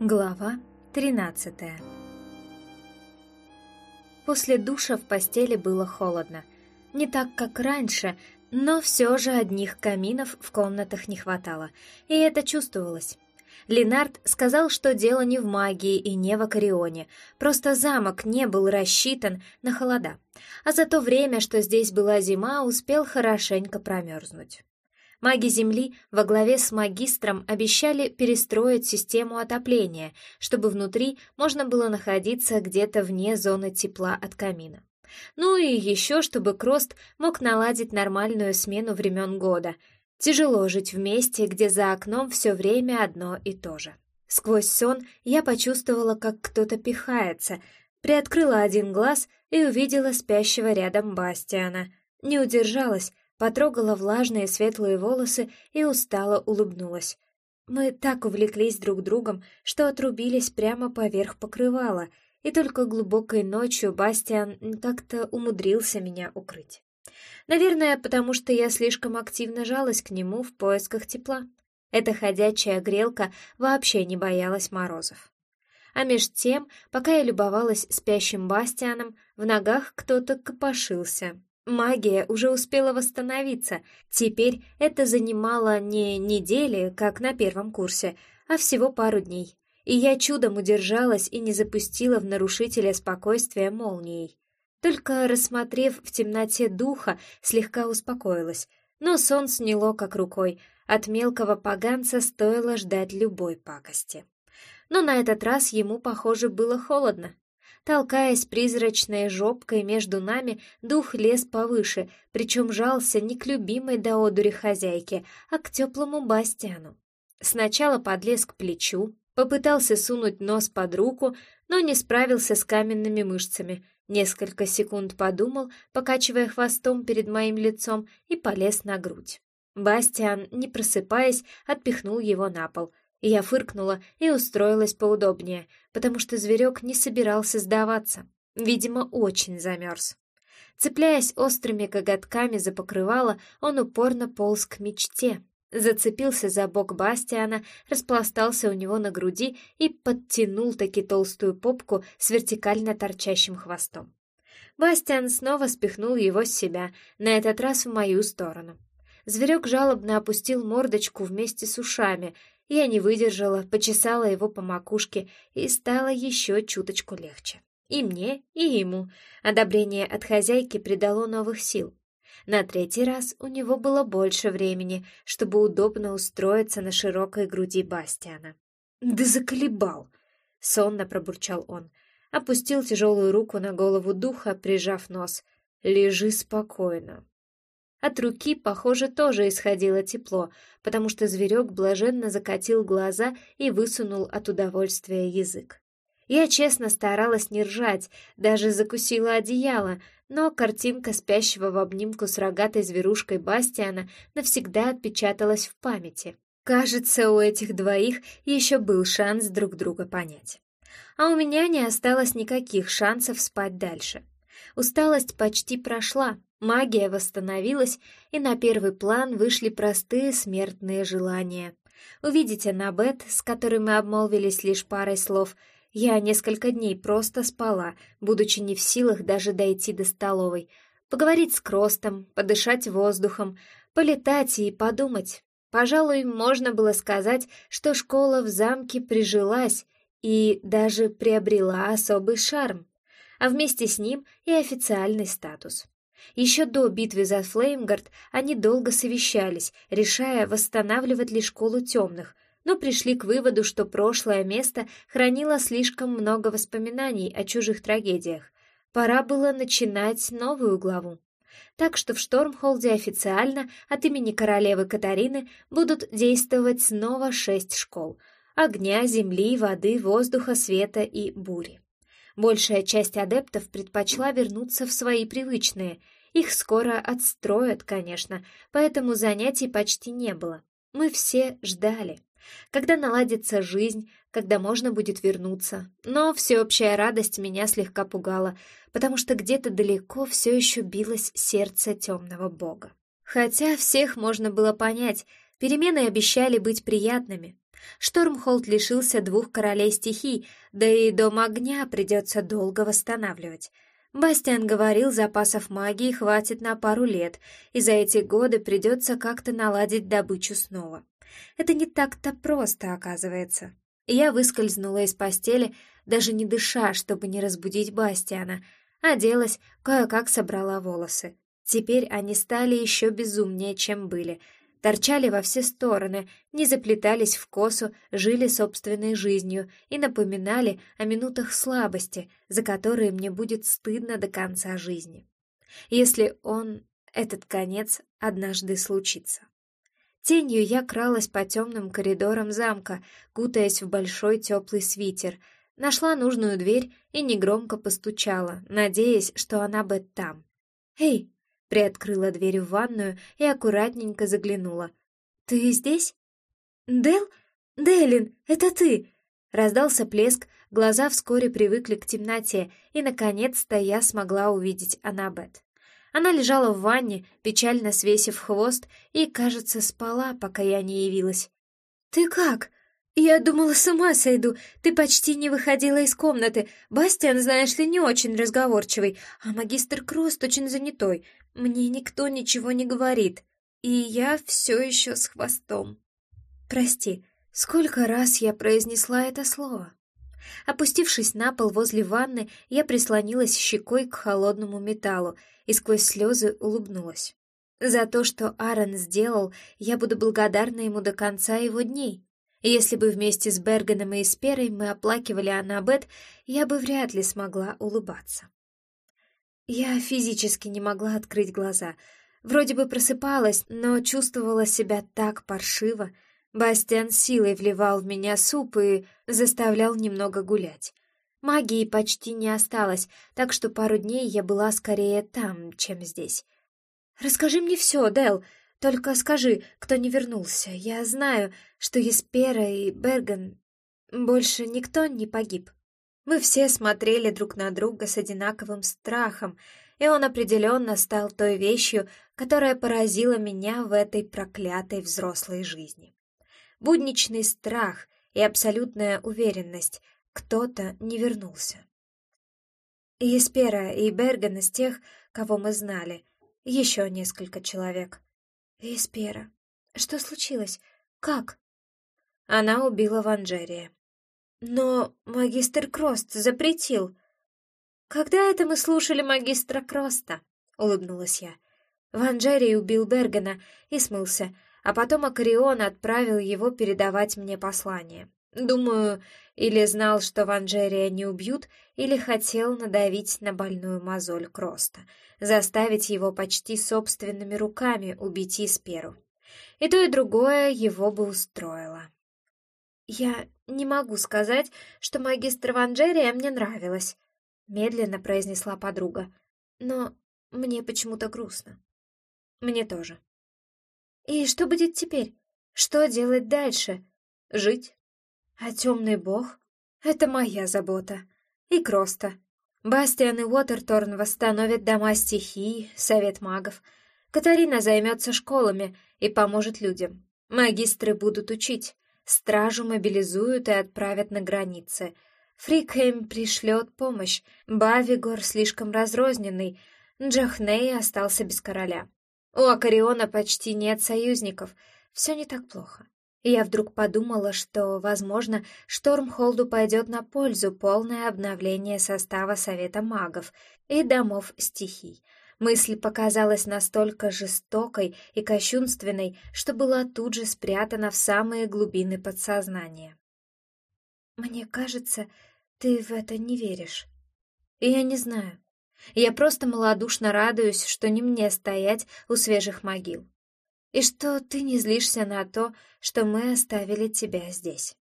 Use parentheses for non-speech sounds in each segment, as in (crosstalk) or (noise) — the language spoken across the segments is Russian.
Глава 13 После душа в постели было холодно. Не так, как раньше, но все же одних каминов в комнатах не хватало, и это чувствовалось. Ленард сказал, что дело не в магии и не в Акарионе, просто замок не был рассчитан на холода, а за то время, что здесь была зима, успел хорошенько промерзнуть. Маги Земли во главе с магистром обещали перестроить систему отопления, чтобы внутри можно было находиться где-то вне зоны тепла от камина. Ну и еще, чтобы Крост мог наладить нормальную смену времен года. Тяжело жить вместе, где за окном все время одно и то же. Сквозь сон я почувствовала, как кто-то пихается, приоткрыла один глаз и увидела спящего рядом Бастиана. Не удержалась, потрогала влажные светлые волосы и устало улыбнулась. Мы так увлеклись друг другом, что отрубились прямо поверх покрывала, и только глубокой ночью Бастиан как-то умудрился меня укрыть. Наверное, потому что я слишком активно жалась к нему в поисках тепла. Эта ходячая грелка вообще не боялась морозов. А меж тем, пока я любовалась спящим Бастианом, в ногах кто-то копошился, Магия уже успела восстановиться. Теперь это занимало не недели, как на первом курсе, а всего пару дней. И я чудом удержалась и не запустила в нарушителя спокойствия молнией. Только рассмотрев в темноте духа, слегка успокоилась. Но сон сняло как рукой. От мелкого поганца стоило ждать любой пакости. Но на этот раз ему, похоже, было холодно. Толкаясь призрачной жопкой между нами, дух лез повыше, причем жался не к любимой до одури хозяйке, а к теплому Бастиану. Сначала подлез к плечу, попытался сунуть нос под руку, но не справился с каменными мышцами. Несколько секунд подумал, покачивая хвостом перед моим лицом, и полез на грудь. Бастиан, не просыпаясь, отпихнул его на пол — я фыркнула и устроилась поудобнее, потому что зверек не собирался сдаваться. Видимо, очень замерз. Цепляясь острыми коготками за покрывало, он упорно полз к мечте. Зацепился за бок Бастиана, распластался у него на груди и подтянул таки толстую попку с вертикально торчащим хвостом. Бастиан снова спихнул его с себя, на этот раз в мою сторону. Зверек жалобно опустил мордочку вместе с ушами я не выдержала, почесала его по макушке, и стало еще чуточку легче. И мне, и ему. Одобрение от хозяйки придало новых сил. На третий раз у него было больше времени, чтобы удобно устроиться на широкой груди Бастиана. «Да заколебал!» — сонно пробурчал он. Опустил тяжелую руку на голову духа, прижав нос. «Лежи спокойно, от руки, похоже, тоже исходило тепло, потому что зверек блаженно закатил глаза и высунул от удовольствия язык. Я честно старалась не ржать, даже закусила одеяло, но картинка спящего в обнимку с рогатой зверушкой Бастиана навсегда отпечаталась в памяти. Кажется, у этих двоих еще был шанс друг друга понять. А у меня не осталось никаких шансов спать дальше. Усталость почти прошла, Магия восстановилась, и на первый план вышли простые смертные желания. Увидеть Аннабет, с которой мы обмолвились лишь парой слов, я несколько дней просто спала, будучи не в силах даже дойти до столовой. Поговорить с Кростом, подышать воздухом, полетать и подумать. Пожалуй, можно было сказать, что школа в замке прижилась и даже приобрела особый шарм, а вместе с ним и официальный статус. Еще до битвы за Флеймгард они долго совещались, решая, восстанавливать ли школу темных, но пришли к выводу, что прошлое место хранило слишком много воспоминаний о чужих трагедиях. Пора было начинать новую главу. Так что в Штормхолде официально от имени королевы Катарины будут действовать снова шесть школ — огня, земли, воды, воздуха, света и бури. Большая часть адептов предпочла вернуться в свои привычные. Их скоро отстроят, конечно, поэтому занятий почти не было. Мы все ждали. Когда наладится жизнь, когда можно будет вернуться. Но всеобщая радость меня слегка пугала, потому что где-то далеко все еще билось сердце темного бога. Хотя всех можно было понять, перемены обещали быть приятными. Штормхолд лишился двух королей стихий, да и дом огня придется долго восстанавливать. Бастиан говорил, запасов магии хватит на пару лет, и за эти годы придется как-то наладить добычу снова. Это не так-то просто, оказывается. Я выскользнула из постели, даже не дыша, чтобы не разбудить Бастиана, оделась, кое-как собрала волосы. Теперь они стали еще безумнее, чем были — торчали во все стороны, не заплетались в косу, жили собственной жизнью и напоминали о минутах слабости, за которые мне будет стыдно до конца жизни. Если он, этот конец, однажды случится. Тенью я кралась по темным коридорам замка, кутаясь в большой теплый свитер, нашла нужную дверь и негромко постучала, надеясь, что она бы там. «Эй, Приоткрыла дверь в ванную и аккуратненько заглянула. «Ты здесь?» «Дел? Делин, это ты!» Раздался плеск, глаза вскоре привыкли к темноте, и, наконец-то, я смогла увидеть Аннабет. Она лежала в ванне, печально свесив хвост, и, кажется, спала, пока я не явилась. «Ты как?» «Я думала, с ума сойду. Ты почти не выходила из комнаты. Бастиан, знаешь ли, не очень разговорчивый, а магистр Крост очень занятой. Мне никто ничего не говорит, и я все еще с хвостом. Прости, сколько раз я произнесла это слово? Опустившись на пол возле ванны, я прислонилась щекой к холодному металлу и сквозь слезы улыбнулась. За то, что Аарон сделал, я буду благодарна ему до конца его дней. Если бы вместе с Бергеном и Эсперой мы оплакивали Аннабет, я бы вряд ли смогла улыбаться. Я физически не могла открыть глаза. Вроде бы просыпалась, но чувствовала себя так паршиво. Бастиан силой вливал в меня суп и заставлял немного гулять. Магии почти не осталось, так что пару дней я была скорее там, чем здесь. «Расскажи мне все, Дел. Только скажи, кто не вернулся. Я знаю, что Еспера и Берген... Больше никто не погиб». Мы все смотрели друг на друга с одинаковым страхом, и он определенно стал той вещью, которая поразила меня в этой проклятой взрослой жизни. Будничный страх и абсолютная уверенность — кто-то не вернулся. Еспера и Берген из тех, кого мы знали, еще несколько человек. Еспера. Что случилось? Как? Она убила Ванжерия. Но магистр Крост запретил. Когда это мы слушали магистра Кроста? Улыбнулась я. Ван Джерри убил Бергена и смылся, а потом Акарион отправил его передавать мне послание. Думаю, или знал, что Ван Джеррия не убьют, или хотел надавить на больную мозоль Кроста, заставить его почти собственными руками убить Исперу. И то, и другое его бы устроило. «Я не могу сказать, что магистр Ванжерия мне нравилась», — медленно произнесла подруга. «Но мне почему-то грустно». «Мне тоже». «И что будет теперь? Что делать дальше? Жить? А темный бог? Это моя забота. И Кроста. Бастиан и Уотерторн восстановят дома стихий, совет магов. Катарина займется школами и поможет людям. Магистры будут учить. Стражу мобилизуют и отправят на границы. Фрикхейм пришлет помощь. Бавигор слишком разрозненный. Джахней остался без короля. У Акариона почти нет союзников. Все не так плохо. Я вдруг подумала, что, возможно, Штормхолду пойдет на пользу полное обновление состава Совета магов и домов стихий — Мысль показалась настолько жестокой и кощунственной, что была тут же спрятана в самые глубины подсознания. «Мне кажется, ты в это не веришь. Я не знаю. Я просто малодушно радуюсь, что не мне стоять у свежих могил. И что ты не злишься на то, что мы оставили тебя здесь».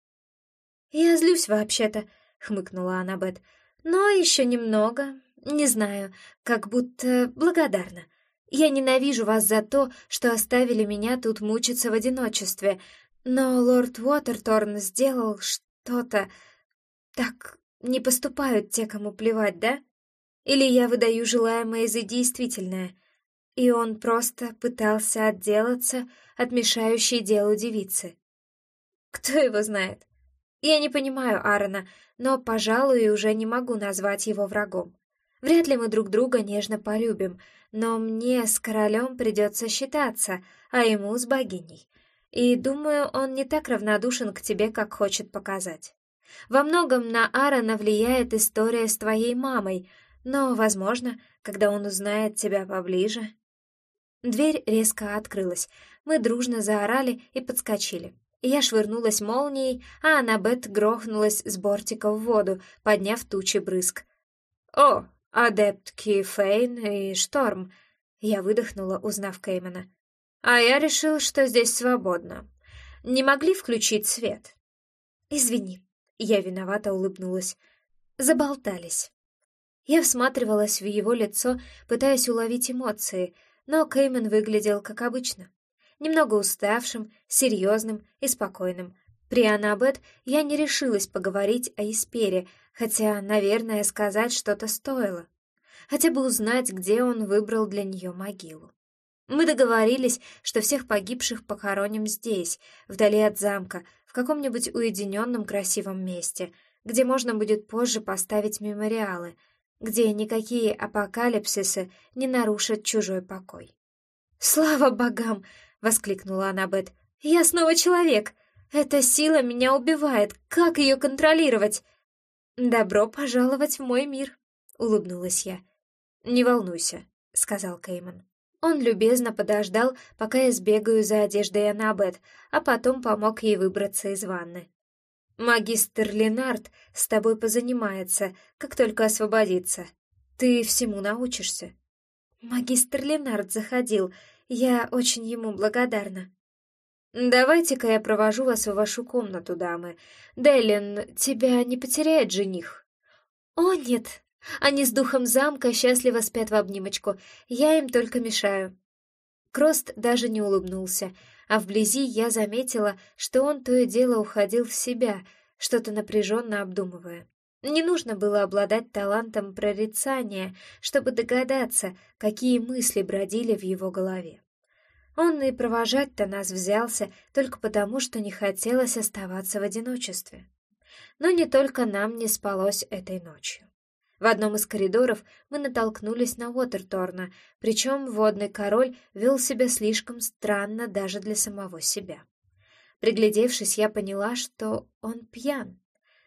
«Я злюсь вообще-то», — хмыкнула Аннабет, — «но еще немного, не знаю, как будто благодарна. Я ненавижу вас за то, что оставили меня тут мучиться в одиночестве, но лорд Уотерторн сделал что-то... Так не поступают те, кому плевать, да? Или я выдаю желаемое за действительное, и он просто пытался отделаться от мешающей делу девицы. Кто его знает? Я не понимаю Аарона, но, пожалуй, уже не могу назвать его врагом. Вряд ли мы друг друга нежно полюбим, но мне с королем придется считаться, а ему с богиней. И думаю, он не так равнодушен к тебе, как хочет показать. Во многом на Аарона влияет история с твоей мамой, но, возможно, когда он узнает тебя поближе... Дверь резко открылась. Мы дружно заорали и подскочили. Я швырнулась молнией, а Аннабет грохнулась с бортика в воду, подняв тучи брызг. «О, адептки Фейн и Шторм!» Я выдохнула, узнав Кеймана. «А я решил, что здесь свободно. Не могли включить свет?» «Извини», — я виновато улыбнулась. «Заболтались». Я всматривалась в его лицо, пытаясь уловить эмоции, но Кейман выглядел как обычно немного уставшим, серьезным и спокойным. При Анабет я не решилась поговорить о Испере, хотя, наверное, сказать что-то стоило. Хотя бы узнать, где он выбрал для нее могилу. Мы договорились, что всех погибших похороним здесь, вдали от замка, в каком-нибудь уединенном красивом месте, где можно будет позже поставить мемориалы, где никакие апокалипсисы не нарушат чужой покой. «Слава богам!» — воскликнула Аннабет. «Я снова человек! Эта сила меня убивает! Как ее контролировать?» «Добро пожаловать в мой мир!» — улыбнулась я. «Не волнуйся», — сказал Кейман. Он любезно подождал, пока я сбегаю за одеждой Аннабет, а потом помог ей выбраться из ванны. «Магистр Ленард с тобой позанимается, как только освободится. Ты всему научишься». Магистр Ленард заходил, я очень ему благодарна. Давайте-ка я провожу вас в вашу комнату, дамы. Делин, тебя не потеряет жених? О, нет. Они с духом замка счастливо спят в обнимочку. Я им только мешаю. Крост даже не улыбнулся, а вблизи я заметила, что он то и дело уходил в себя, что-то напряженно обдумывая. Не нужно было обладать талантом прорицания, чтобы догадаться, какие мысли бродили в его голове. Он и провожать-то нас взялся только потому, что не хотелось оставаться в одиночестве. Но не только нам не спалось этой ночью. В одном из коридоров мы натолкнулись на Уотерторна, причем водный король вел себя слишком странно даже для самого себя. Приглядевшись, я поняла, что он пьян.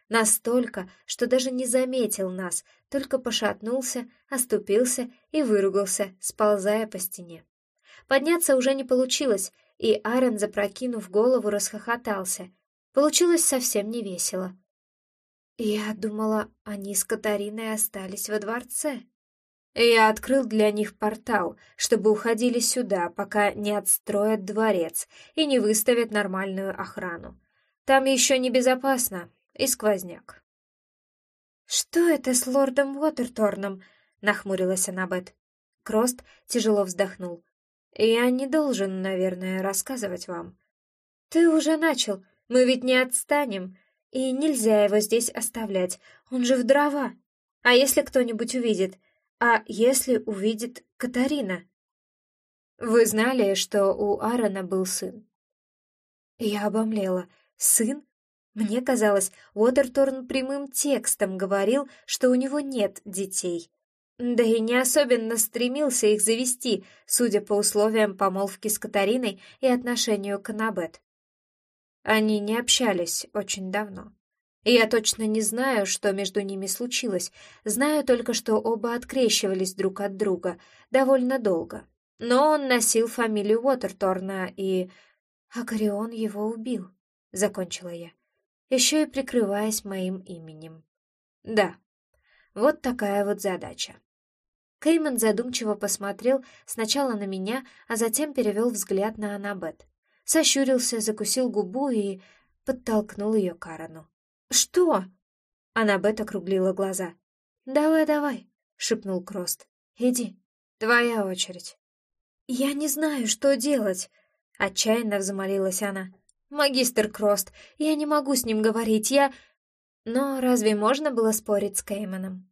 Настолько, что даже не заметил нас, только пошатнулся, оступился и выругался, сползая по стене. Подняться уже не получилось, и Аарон, запрокинув голову, расхохотался. Получилось совсем не весело. Я думала, они с Катариной остались во дворце. Я открыл для них портал, чтобы уходили сюда, пока не отстроят дворец и не выставят нормальную охрану. Там еще небезопасно, и сквозняк. «Что это с лордом Уотерторном?» — нахмурилась Аннабет. Крост тяжело вздохнул. «Я не должен, наверное, рассказывать вам». «Ты уже начал, мы ведь не отстанем, и нельзя его здесь оставлять, он же в дрова. А если кто-нибудь увидит? А если увидит Катарина?» «Вы знали, что у Аарона был сын?» Я обомлела. «Сын? Мне казалось, Уотерторн прямым текстом говорил, что у него нет детей. Да и не особенно стремился их завести, судя по условиям помолвки с Катариной и отношению к Анабет. Они не общались очень давно. Я точно не знаю, что между ними случилось, знаю только, что оба открещивались друг от друга довольно долго. Но он носил фамилию Уотерторна, и... Агарион его убил, — закончила я еще и прикрываясь моим именем. Да, вот такая вот задача. Кейман задумчиво посмотрел сначала на меня, а затем перевел взгляд на Анабет. Сощурился, закусил губу и подтолкнул ее к Арану. «Что?» Анабет округлила глаза. «Давай, давай», — шепнул Крост. «Иди, твоя очередь». «Я не знаю, что делать», — отчаянно взмолилась она. «Магистр Крост, я не могу с ним говорить, я...» Но разве можно было спорить с Кейманом?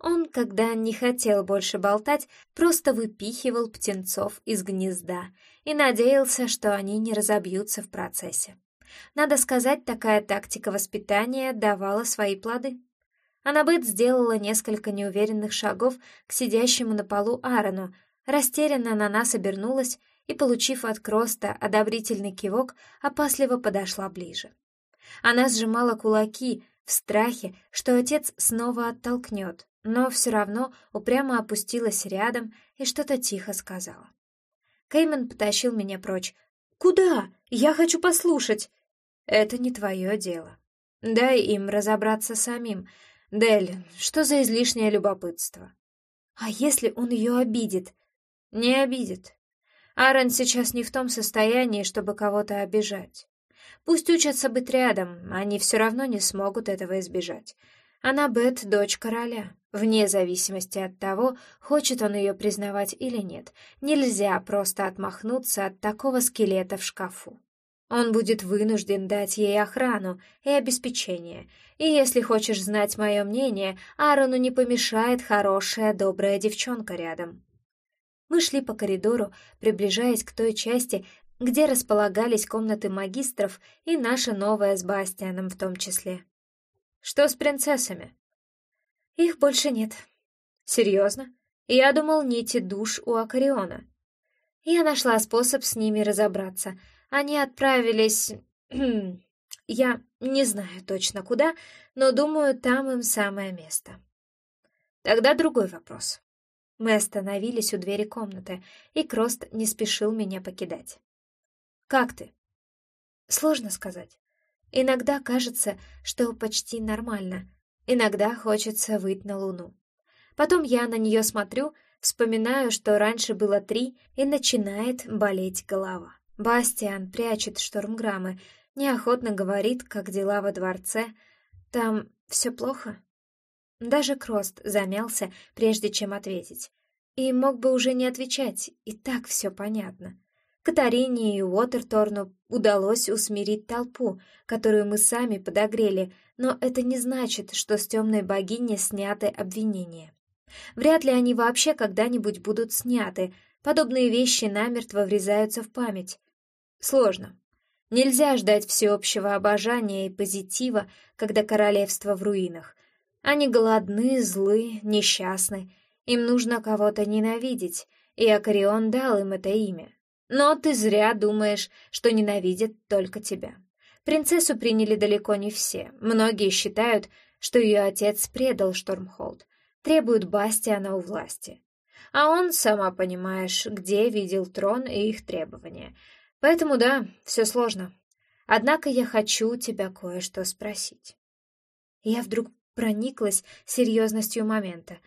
Он, когда не хотел больше болтать, просто выпихивал птенцов из гнезда и надеялся, что они не разобьются в процессе. Надо сказать, такая тактика воспитания давала свои плоды. Аннабет сделала несколько неуверенных шагов к сидящему на полу Аарону, растерянно на нас обернулась и, получив от Кроста одобрительный кивок, опасливо подошла ближе. Она сжимала кулаки в страхе, что отец снова оттолкнет, но все равно упрямо опустилась рядом и что-то тихо сказала. Кейман потащил меня прочь. «Куда? Я хочу послушать!» «Это не твое дело. Дай им разобраться самим. Дель, что за излишнее любопытство?» «А если он ее обидит?» «Не обидит. Аарон сейчас не в том состоянии, чтобы кого-то обижать. Пусть учатся быть рядом, они все равно не смогут этого избежать. Она Бет — дочь короля. Вне зависимости от того, хочет он ее признавать или нет, нельзя просто отмахнуться от такого скелета в шкафу. Он будет вынужден дать ей охрану и обеспечение. И если хочешь знать мое мнение, Аарону не помешает хорошая, добрая девчонка рядом. Мы шли по коридору, приближаясь к той части, где располагались комнаты магистров и наша новая с Бастианом в том числе. «Что с принцессами?» «Их больше нет». «Серьезно? Я думал, нити душ у Акариона». Я нашла способ с ними разобраться. Они отправились... (clears throat) Я не знаю точно куда, но думаю, там им самое место. Тогда другой вопрос. Мы остановились у двери комнаты, и Крост не спешил меня покидать. «Как ты?» «Сложно сказать. Иногда кажется, что почти нормально. Иногда хочется выйти на луну. Потом я на нее смотрю, вспоминаю, что раньше было три, и начинает болеть голова. Бастиан прячет штормграммы, неохотно говорит, как дела во дворце. Там все плохо?» Даже Крост замялся, прежде чем ответить. И мог бы уже не отвечать, и так все понятно. Катарине и Уотерторну удалось усмирить толпу, которую мы сами подогрели, но это не значит, что с темной богини сняты обвинения. Вряд ли они вообще когда-нибудь будут сняты, подобные вещи намертво врезаются в память. Сложно. Нельзя ждать всеобщего обожания и позитива, когда королевство в руинах. Они голодны, злы, несчастны. Им нужно кого-то ненавидеть, и Акарион дал им это имя. Но ты зря думаешь, что ненавидят только тебя. Принцессу приняли далеко не все. Многие считают, что ее отец предал Штормхолд, требуют Бастиана у власти. А он, сама понимаешь, где видел трон и их требования. Поэтому да, все сложно. Однако я хочу тебя кое-что спросить. Я вдруг прониклась серьезностью момента.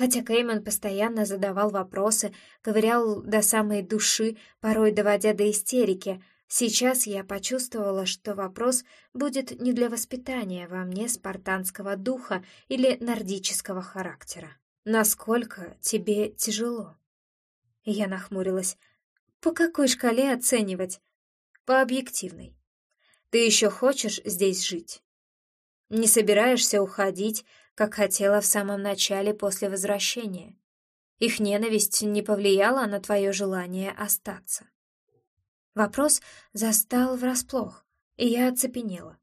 Хотя Кейман постоянно задавал вопросы, ковырял до самой души, порой доводя до истерики, сейчас я почувствовала, что вопрос будет не для воспитания во мне спартанского духа или нордического характера. «Насколько тебе тяжело?» Я нахмурилась. «По какой шкале оценивать?» «По объективной. Ты еще хочешь здесь жить?» Не собираешься уходить, как хотела в самом начале после возвращения. Их ненависть не повлияла на твое желание остаться. Вопрос застал врасплох, и я оцепенела.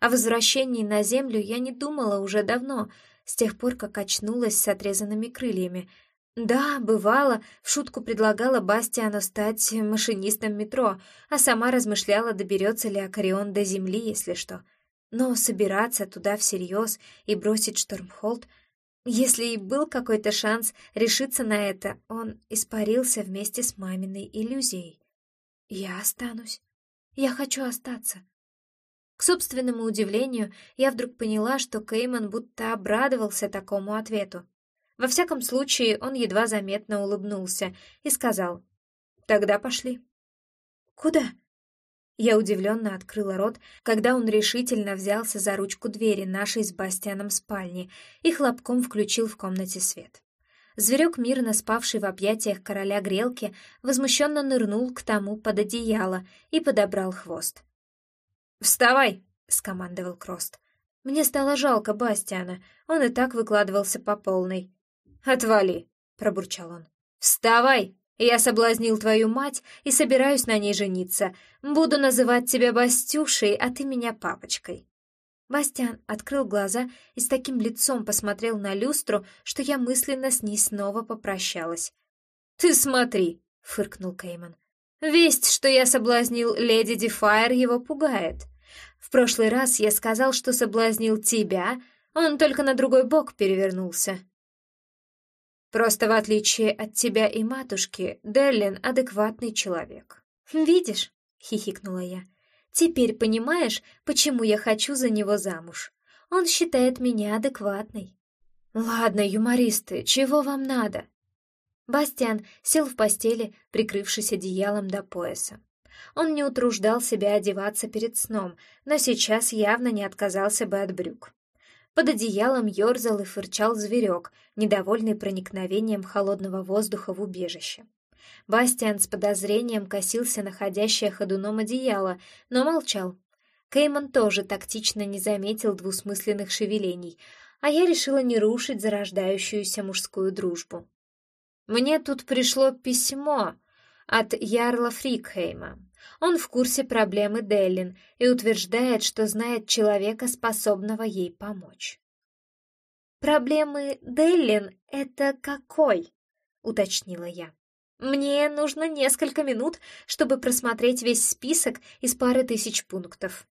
О возвращении на землю я не думала уже давно, с тех пор, как очнулась с отрезанными крыльями. Да, бывало, в шутку предлагала Бастиану стать машинистом метро, а сама размышляла, доберется ли Акарион до земли, если что — но собираться туда всерьез и бросить Штормхолд, если и был какой-то шанс решиться на это, он испарился вместе с маминой иллюзией. Я останусь. Я хочу остаться. К собственному удивлению, я вдруг поняла, что Кейман будто обрадовался такому ответу. Во всяком случае, он едва заметно улыбнулся и сказал «Тогда пошли». «Куда?» Я удивленно открыла рот, когда он решительно взялся за ручку двери нашей с Бастианом спальни и хлопком включил в комнате свет. Зверек, мирно спавший в объятиях короля грелки, возмущенно нырнул к тому под одеяло и подобрал хвост. «Вставай!» — скомандовал Крост. Мне стало жалко Бастиана, он и так выкладывался по полной. «Отвали!» — пробурчал он. «Вставай!» Я соблазнил твою мать и собираюсь на ней жениться. Буду называть тебя Бастюшей, а ты меня папочкой». Бастиан открыл глаза и с таким лицом посмотрел на люстру, что я мысленно с ней снова попрощалась. «Ты смотри!» — фыркнул Кейман. «Весть, что я соблазнил леди Дефайр, его пугает. В прошлый раз я сказал, что соблазнил тебя, он только на другой бок перевернулся. Просто в отличие от тебя и матушки, Деллин — адекватный человек. «Видишь?» — хихикнула я. «Теперь понимаешь, почему я хочу за него замуж? Он считает меня адекватной». «Ладно, юмористы, чего вам надо?» Бастиан сел в постели, прикрывшись одеялом до пояса. Он не утруждал себя одеваться перед сном, но сейчас явно не отказался бы от брюк. Под одеялом ерзал и фырчал зверек, недовольный проникновением холодного воздуха в убежище. Бастиан с подозрением косился на ходящее ходуном одеяло, но молчал. Кейман тоже тактично не заметил двусмысленных шевелений, а я решила не рушить зарождающуюся мужскую дружбу. «Мне тут пришло письмо от Ярла Фрикхейма. Он в курсе проблемы Деллин и утверждает, что знает человека, способного ей помочь. «Проблемы Деллин — это какой?» — уточнила я. «Мне нужно несколько минут, чтобы просмотреть весь список из пары тысяч пунктов».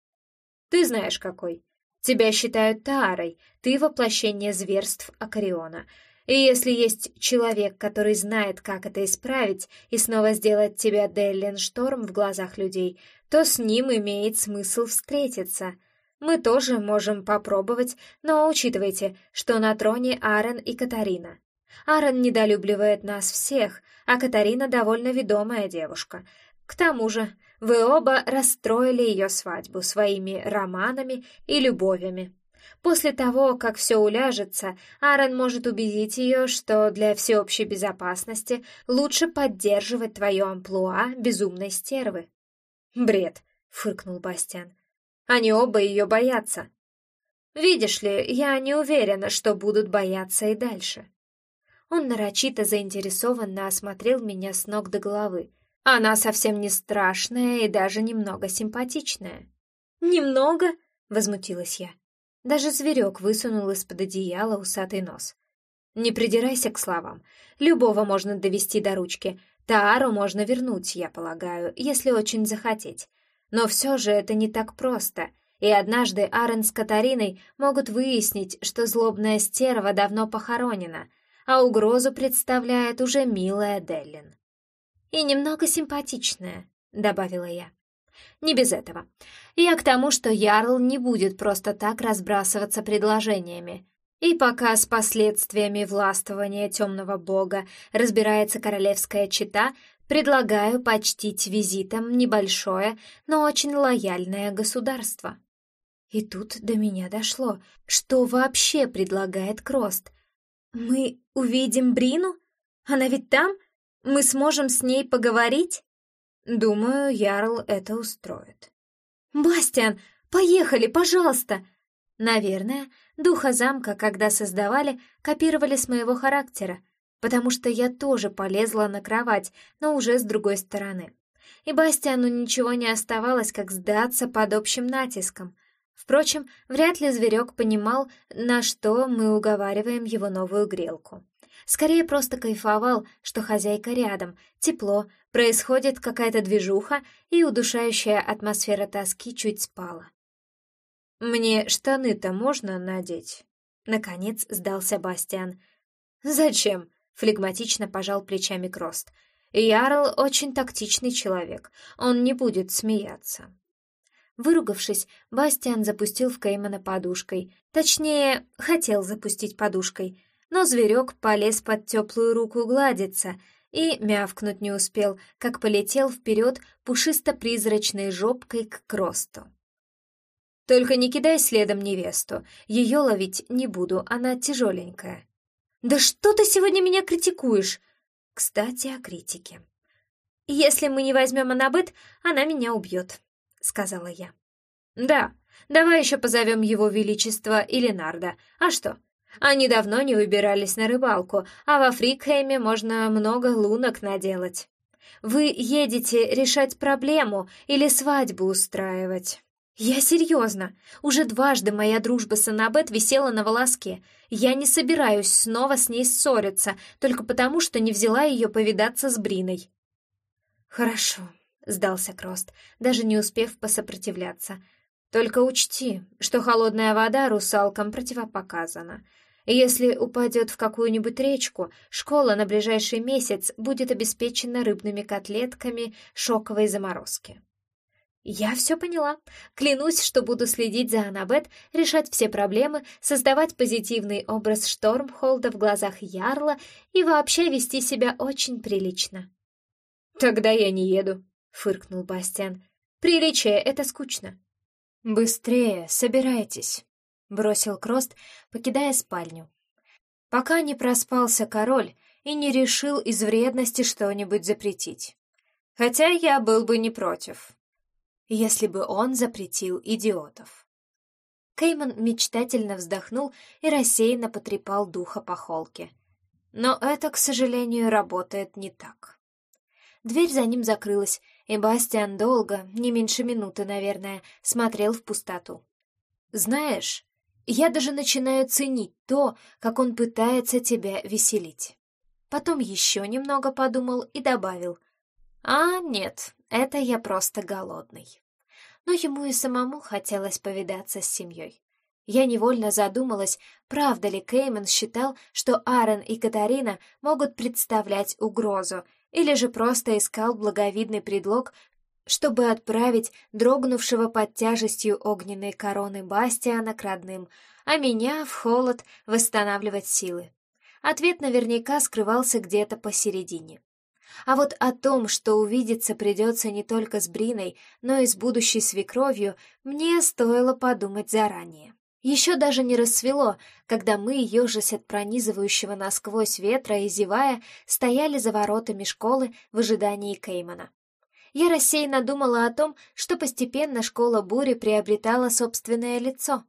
«Ты знаешь, какой. Тебя считают Таарой, ты воплощение зверств Акариона, и если есть человек, который знает, как это исправить, и снова сделать тебя Деллин Шторм в глазах людей, то с ним имеет смысл встретиться. Мы тоже можем попробовать, но учитывайте, что на троне Аарон и Катарина. Аарон недолюбливает нас всех, а Катарина довольно ведомая девушка. К тому же, вы оба расстроили ее свадьбу своими романами и любовями. После того, как все уляжется, Аарон может убедить ее, что для всеобщей безопасности лучше поддерживать твое амплуа безумной стервы. «Бред», — фыркнул Бастиан. «Они оба ее боятся». «Видишь ли, я не уверена, что будут бояться и дальше». Он нарочито заинтересованно осмотрел меня с ног до головы. Она совсем не страшная и даже немного симпатичная. «Немного?» — возмутилась я. Даже зверек высунул из-под одеяла усатый нос. «Не придирайся к словам. Любого можно довести до ручки. Таару можно вернуть, я полагаю, если очень захотеть. Но все же это не так просто, и однажды Арен с Катариной могут выяснить, что злобная стерва давно похоронена, а угрозу представляет уже милая Деллин. «И немного симпатичная», — добавила я. Не без этого. Я к тому, что Ярл не будет просто так разбрасываться предложениями. И пока с последствиями властвования темного бога разбирается королевская чета, предлагаю почтить визитом небольшое, но очень лояльное государство. И тут до меня дошло, что вообще предлагает Крост. Мы увидим Брину? Она ведь там? Мы сможем с ней поговорить? Думаю, Ярл это устроит. «Бастиан, поехали, пожалуйста!» Наверное, духа замка, когда создавали, копировали с моего характера, потому что я тоже полезла на кровать, но уже с другой стороны. И Бастиану ничего не оставалось, как сдаться под общим натиском. Впрочем, вряд ли зверек понимал, на что мы уговариваем его новую грелку. Скорее просто кайфовал, что хозяйка рядом, тепло, происходит какая-то движуха, и удушающая атмосфера тоски чуть спала. «Мне штаны-то можно надеть?» Наконец сдался Бастиан. «Зачем?» — флегматично пожал плечами Крост. «Ярл очень тактичный человек, он не будет смеяться». Выругавшись, Бастиан запустил в Кеймана подушкой. Точнее, хотел запустить подушкой — но зверек полез под теплую руку гладиться и мявкнуть не успел, как полетел вперед пушисто-призрачной жопкой к кросту. «Только не кидай следом невесту, ее ловить не буду, она тяжеленькая». «Да что ты сегодня меня критикуешь?» «Кстати, о критике». «Если мы не возьмем Анабет, она меня убьет», — сказала я. «Да, давай еще позовем его величество Элинарда. А что, Они давно не выбирались на рыбалку, а во Фрикхейме можно много лунок наделать. Вы едете решать проблему или свадьбу устраивать? Я серьезно. Уже дважды моя дружба с Аннабет висела на волоске. Я не собираюсь снова с ней ссориться, только потому, что не взяла ее повидаться с Бриной. Хорошо, сдался Крост, даже не успев посопротивляться. Только учти, что холодная вода русалкам противопоказана. Если упадет в какую-нибудь речку, школа на ближайший месяц будет обеспечена рыбными котлетками шоковой заморозки. Я все поняла. Клянусь, что буду следить за Аннабет, решать все проблемы, создавать позитивный образ Штормхолда в глазах Ярла и вообще вести себя очень прилично. «Тогда я не еду», — фыркнул Бастиан. «Приличие — это скучно». «Быстрее, собирайтесь», бросил Крост, покидая спальню. Пока не проспался король и не решил из вредности что-нибудь запретить. Хотя я был бы не против, если бы он запретил идиотов. Кейман мечтательно вздохнул и рассеянно потрепал духа по холке. Но это, к сожалению, работает не так. Дверь за ним закрылась, и Бастиан долго, не меньше минуты, наверное, смотрел в пустоту. «Знаешь, я даже начинаю ценить то, как он пытается тебя веселить. Потом еще немного подумал и добавил. А, нет, это я просто голодный. Но ему и самому хотелось повидаться с семьей. Я невольно задумалась, правда ли Кеймен считал, что Аарон и Катарина могут представлять угрозу, или же просто искал благовидный предлог, чтобы отправить дрогнувшего под тяжестью огненной короны Бастиана к родным, а меня в холод восстанавливать силы. Ответ наверняка скрывался где-то посередине. А вот о том, что увидеться придется не только с Бриной, но и с будущей свекровью, мне стоило подумать заранее. Еще даже не рассвело, когда мы, ежась от пронизывающего насквозь ветра и зевая, стояли за воротами школы в ожидании Кеймана я рассеянно думала о том, что постепенно школа бури приобретала собственное лицо.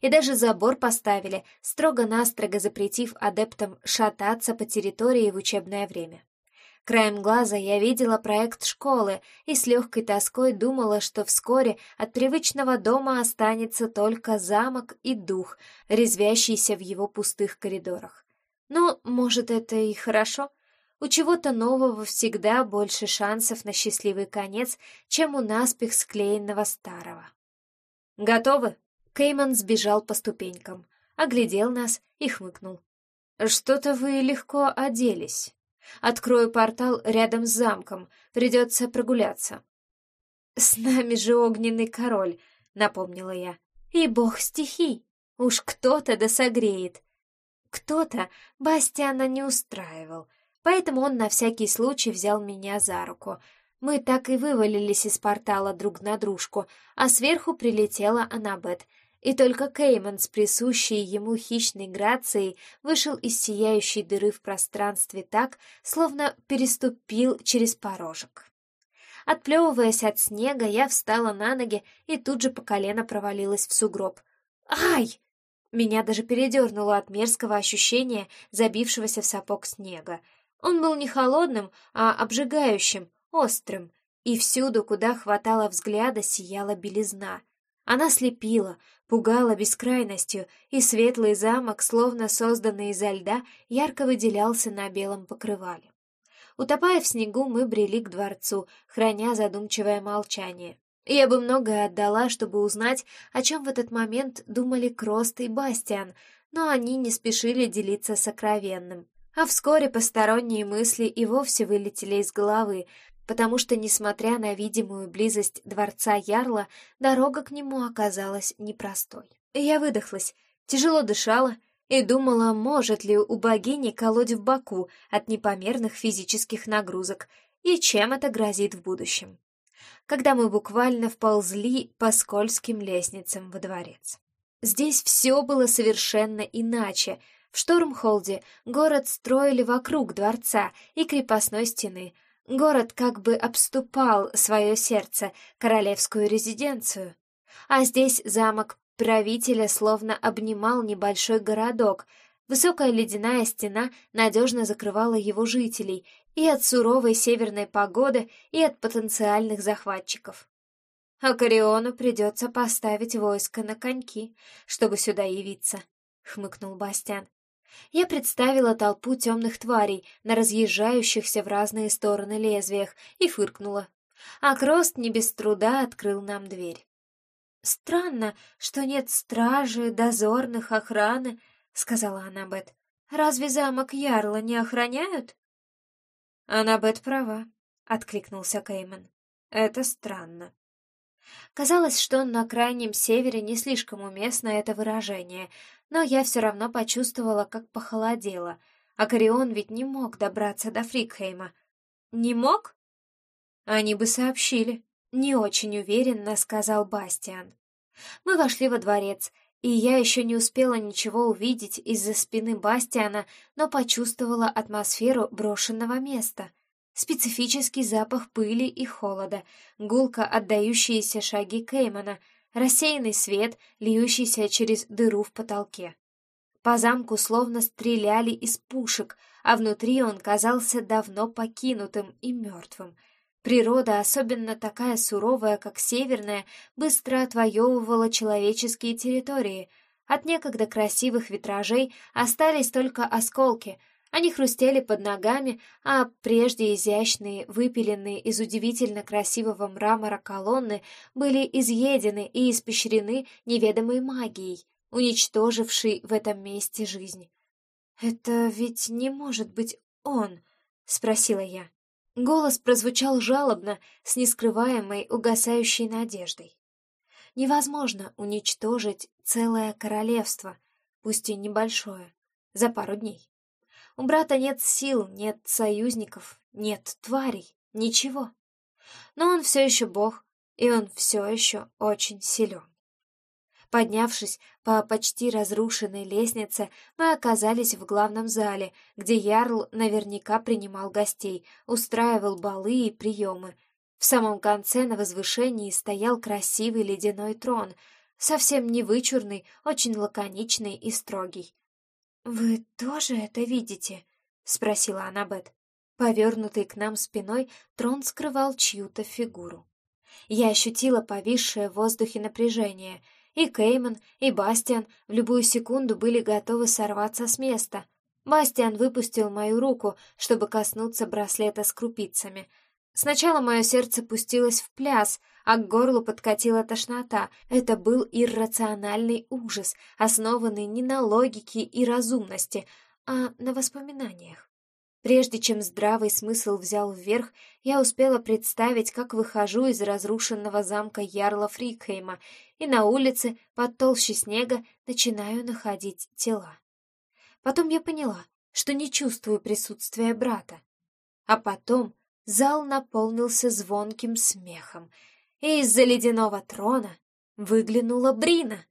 И даже забор поставили, строго-настрого запретив адептам шататься по территории в учебное время. Краем глаза я видела проект школы и с легкой тоской думала, что вскоре от привычного дома останется только замок и дух, резвящийся в его пустых коридорах. Но, может, это и хорошо? У чего-то нового всегда больше шансов на счастливый конец, чем у наспех склеенного старого. «Готовы?» Кейман сбежал по ступенькам, оглядел нас и хмыкнул. «Что-то вы легко оделись. Открою портал рядом с замком, придется прогуляться». «С нами же огненный король», — напомнила я. «И бог стихий. Уж кто-то да согреет». Кто-то Бастиана не устраивал — поэтому он на всякий случай взял меня за руку. Мы так и вывалились из портала друг на дружку, а сверху прилетела Анабет, и только Кейман с присущей ему хищной грацией вышел из сияющей дыры в пространстве так, словно переступил через порожек. Отплевываясь от снега, я встала на ноги и тут же по колено провалилась в сугроб. «Ай!» Меня даже передернуло от мерзкого ощущения забившегося в сапог снега. Он был не холодным, а обжигающим, острым, и всюду, куда хватало взгляда, сияла белизна. Она слепила, пугала бескрайностью, и светлый замок, словно созданный изо льда, ярко выделялся на белом покрывале. Утопая в снегу, мы брели к дворцу, храня задумчивое молчание. Я бы многое отдала, чтобы узнать, о чем в этот момент думали Крост и Бастиан, но они не спешили делиться сокровенным. А вскоре посторонние мысли и вовсе вылетели из головы, потому что, несмотря на видимую близость дворца Ярла, дорога к нему оказалась непростой. Я выдохлась, тяжело дышала и думала, может ли у богини колоть в боку от непомерных физических нагрузок и чем это грозит в будущем. Когда мы буквально вползли по скользким лестницам во дворец. Здесь все было совершенно иначе — в Штормхолде город строили вокруг дворца и крепостной стены. Город как бы обступал свое сердце, королевскую резиденцию. А здесь замок правителя словно обнимал небольшой городок. Высокая ледяная стена надежно закрывала его жителей и от суровой северной погоды, и от потенциальных захватчиков. А Кориону придется поставить войско на коньки, чтобы сюда явиться, — хмыкнул Бастян. Я представила толпу темных тварей на разъезжающихся в разные стороны лезвиях и фыркнула. А Крост не без труда открыл нам дверь. «Странно, что нет стражи, дозорных, охраны», — сказала Аннабет. «Разве замок Ярла не охраняют?» «Аннабет права», — откликнулся Кейман. «Это странно». Казалось, что на крайнем севере не слишком уместно это выражение, но я все равно почувствовала, как похолодело. А Корион ведь не мог добраться до Фрикхейма. Не мог? Они бы сообщили. Не очень уверенно сказал Бастиан. Мы вошли во дворец, и я еще не успела ничего увидеть из-за спины Бастиана, но почувствовала атмосферу брошенного места. Специфический запах пыли и холода, гулко отдающиеся шаги Кеймана — рассеянный свет, льющийся через дыру в потолке. По замку словно стреляли из пушек, а внутри он казался давно покинутым и мертвым. Природа, особенно такая суровая, как северная, быстро отвоевывала человеческие территории. От некогда красивых витражей остались только осколки — они хрустели под ногами, а прежде изящные, выпиленные из удивительно красивого мрамора колонны были изъедены и испещрены неведомой магией, уничтожившей в этом месте жизнь. «Это ведь не может быть он?» — спросила я. Голос прозвучал жалобно, с нескрываемой угасающей надеждой. Невозможно уничтожить целое королевство, пусть и небольшое, за пару дней. У брата нет сил, нет союзников, нет тварей, ничего. Но он все еще бог, и он все еще очень силен. Поднявшись по почти разрушенной лестнице, мы оказались в главном зале, где Ярл наверняка принимал гостей, устраивал балы и приемы. В самом конце на возвышении стоял красивый ледяной трон, совсем не вычурный, очень лаконичный и строгий. «Вы тоже это видите?» — спросила Аннабет. Повернутый к нам спиной, трон скрывал чью-то фигуру. Я ощутила повисшее в воздухе напряжение, и Кейман, и Бастиан в любую секунду были готовы сорваться с места. Бастиан выпустил мою руку, чтобы коснуться браслета с крупицами. Сначала мое сердце пустилось в пляс, а к горлу подкатила тошнота. Это был иррациональный ужас, основанный не на логике и разумности, а на воспоминаниях. Прежде чем здравый смысл взял вверх, я успела представить, как выхожу из разрушенного замка Ярла Фрикхейма и на улице под толщей снега начинаю находить тела. Потом я поняла, что не чувствую присутствия брата. А потом зал наполнился звонким смехом — и из-за ледяного трона выглянула Брина.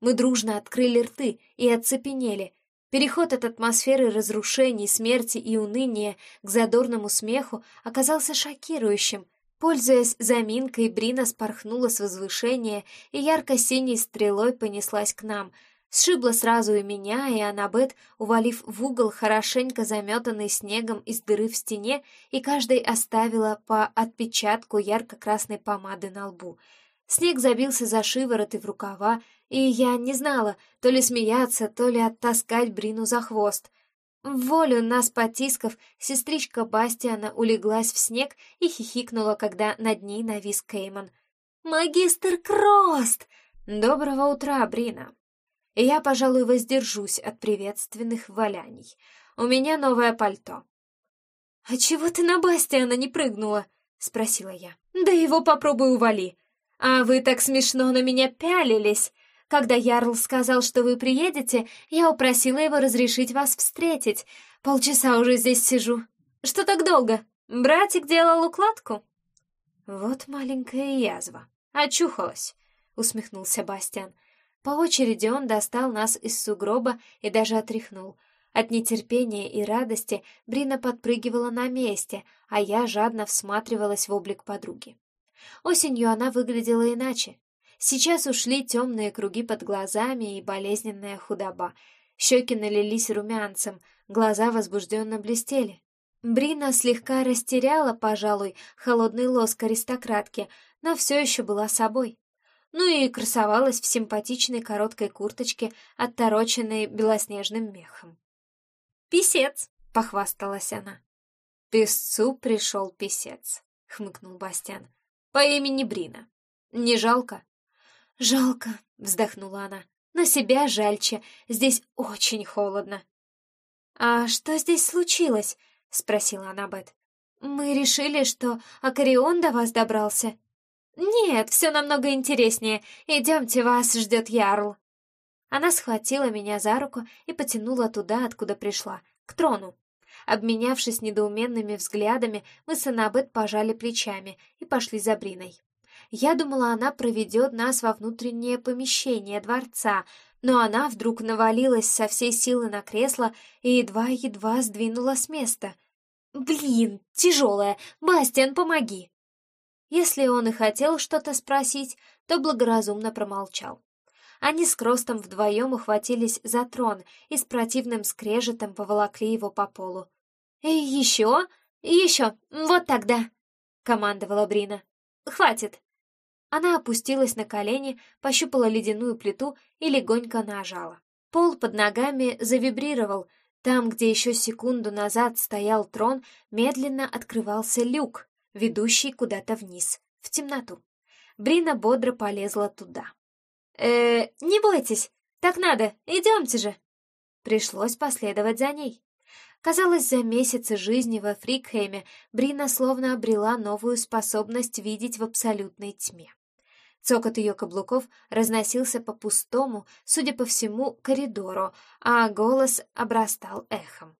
Мы дружно открыли рты и оцепенели. Переход от атмосферы разрушений, смерти и уныния к задорному смеху оказался шокирующим. Пользуясь заминкой, Брина спорхнула с возвышения и ярко-синей стрелой понеслась к нам — Сшибла сразу и меня, и Аннабет, увалив в угол хорошенько заметанный снегом из дыры в стене, и каждой оставила по отпечатку ярко-красной помады на лбу. Снег забился за шиворот и в рукава, и я не знала, то ли смеяться, то ли оттаскать Брину за хвост. Волю нас потискав, сестричка Бастиана улеглась в снег и хихикнула, когда над ней навис Кейман. «Магистр Крост!» «Доброго утра, Брина!» И я, пожалуй, воздержусь от приветственных валяний. У меня новое пальто. «А чего ты на Бастиана не прыгнула?» — спросила я. «Да его попробуй ували. А вы так смешно на меня пялились. Когда Ярл сказал, что вы приедете, я упросила его разрешить вас встретить. Полчаса уже здесь сижу. Что так долго? Братик делал укладку?» «Вот маленькая язва. Очухалась», — усмехнулся Бастиан. По очереди он достал нас из сугроба и даже отряхнул. От нетерпения и радости Брина подпрыгивала на месте, а я жадно всматривалась в облик подруги. Осенью она выглядела иначе. Сейчас ушли темные круги под глазами и болезненная худоба. Щеки налились румянцем, глаза возбужденно блестели. Брина слегка растеряла, пожалуй, холодный лоск аристократки, но все еще была собой. Ну и красовалась в симпатичной короткой курточке, оттороченной белоснежным мехом. «Писец!» — похвасталась она. «Песцу пришел писец», — хмыкнул Бастян. «По имени Брина. Не жалко?» «Жалко», — вздохнула она. «Но себя жальче. Здесь очень холодно». «А что здесь случилось?» — спросила Аннабет. «Мы решили, что Акарион до вас добрался». «Нет, все намного интереснее. Идемте, вас ждет Ярл». Она схватила меня за руку и потянула туда, откуда пришла, к трону. Обменявшись недоуменными взглядами, мы с Аннабет пожали плечами и пошли за Бриной. Я думала, она проведет нас во внутреннее помещение дворца, но она вдруг навалилась со всей силы на кресло и едва-едва сдвинула с места. «Блин, тяжелая! Бастиан, помоги!» Если он и хотел что-то спросить, то благоразумно промолчал. Они с Кростом вдвоем ухватились за трон и с противным скрежетом поволокли его по полу. «И еще? Еще! Вот тогда!» — командовала Брина. «Хватит!» Она опустилась на колени, пощупала ледяную плиту и легонько нажала. Пол под ногами завибрировал. Там, где еще секунду назад стоял трон, медленно открывался люк, ведущий куда-то вниз, в темноту. Брина бодро полезла туда. э не бойтесь, так надо, идемте же!» Пришлось последовать за ней. Казалось, за месяцы жизни во Фрикхейме Брина словно обрела новую способность видеть в абсолютной тьме. Цокот ее каблуков разносился по пустому, судя по всему, коридору, а голос обрастал эхом.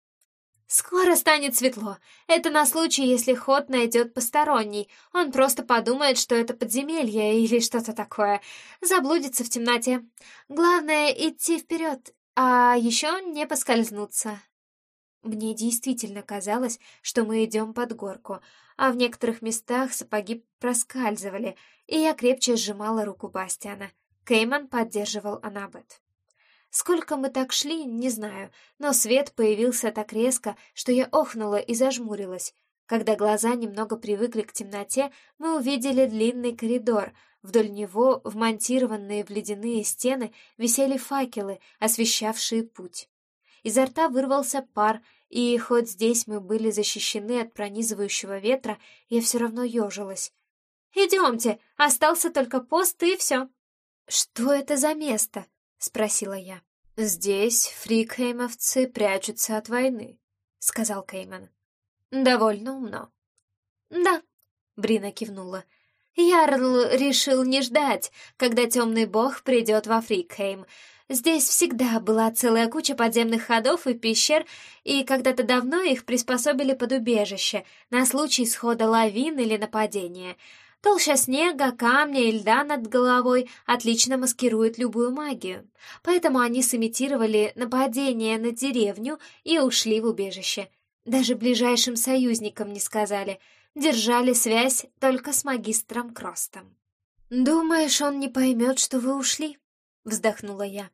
«Скоро станет светло. Это на случай, если ход найдет посторонний. Он просто подумает, что это подземелье или что-то такое. Заблудится в темноте. Главное — идти вперед, а еще не поскользнуться». Мне действительно казалось, что мы идем под горку, а в некоторых местах сапоги проскальзывали, и я крепче сжимала руку Бастиана. Кейман поддерживал Анабет. Сколько мы так шли, не знаю, но свет появился так резко, что я охнула и зажмурилась. Когда глаза немного привыкли к темноте, мы увидели длинный коридор. Вдоль него, вмонтированные в ледяные стены, висели факелы, освещавшие путь. Изо рта вырвался пар, и хоть здесь мы были защищены от пронизывающего ветра, я все равно ежилась. «Идемте, остался только пост и все». «Что это за место?» — спросила я. «Здесь фрикхеймовцы прячутся от войны», — сказал Кейман. «Довольно умно». «Да», — Брина кивнула. «Ярл решил не ждать, когда темный бог придет во Фрикхейм. Здесь всегда была целая куча подземных ходов и пещер, и когда-то давно их приспособили под убежище на случай схода лавин или нападения. Толща снега, камня и льда над головой отлично маскирует любую магию, поэтому они сымитировали нападение на деревню и ушли в убежище. Даже ближайшим союзникам не сказали, держали связь только с магистром Кростом. «Думаешь, он не поймет, что вы ушли?» — вздохнула я.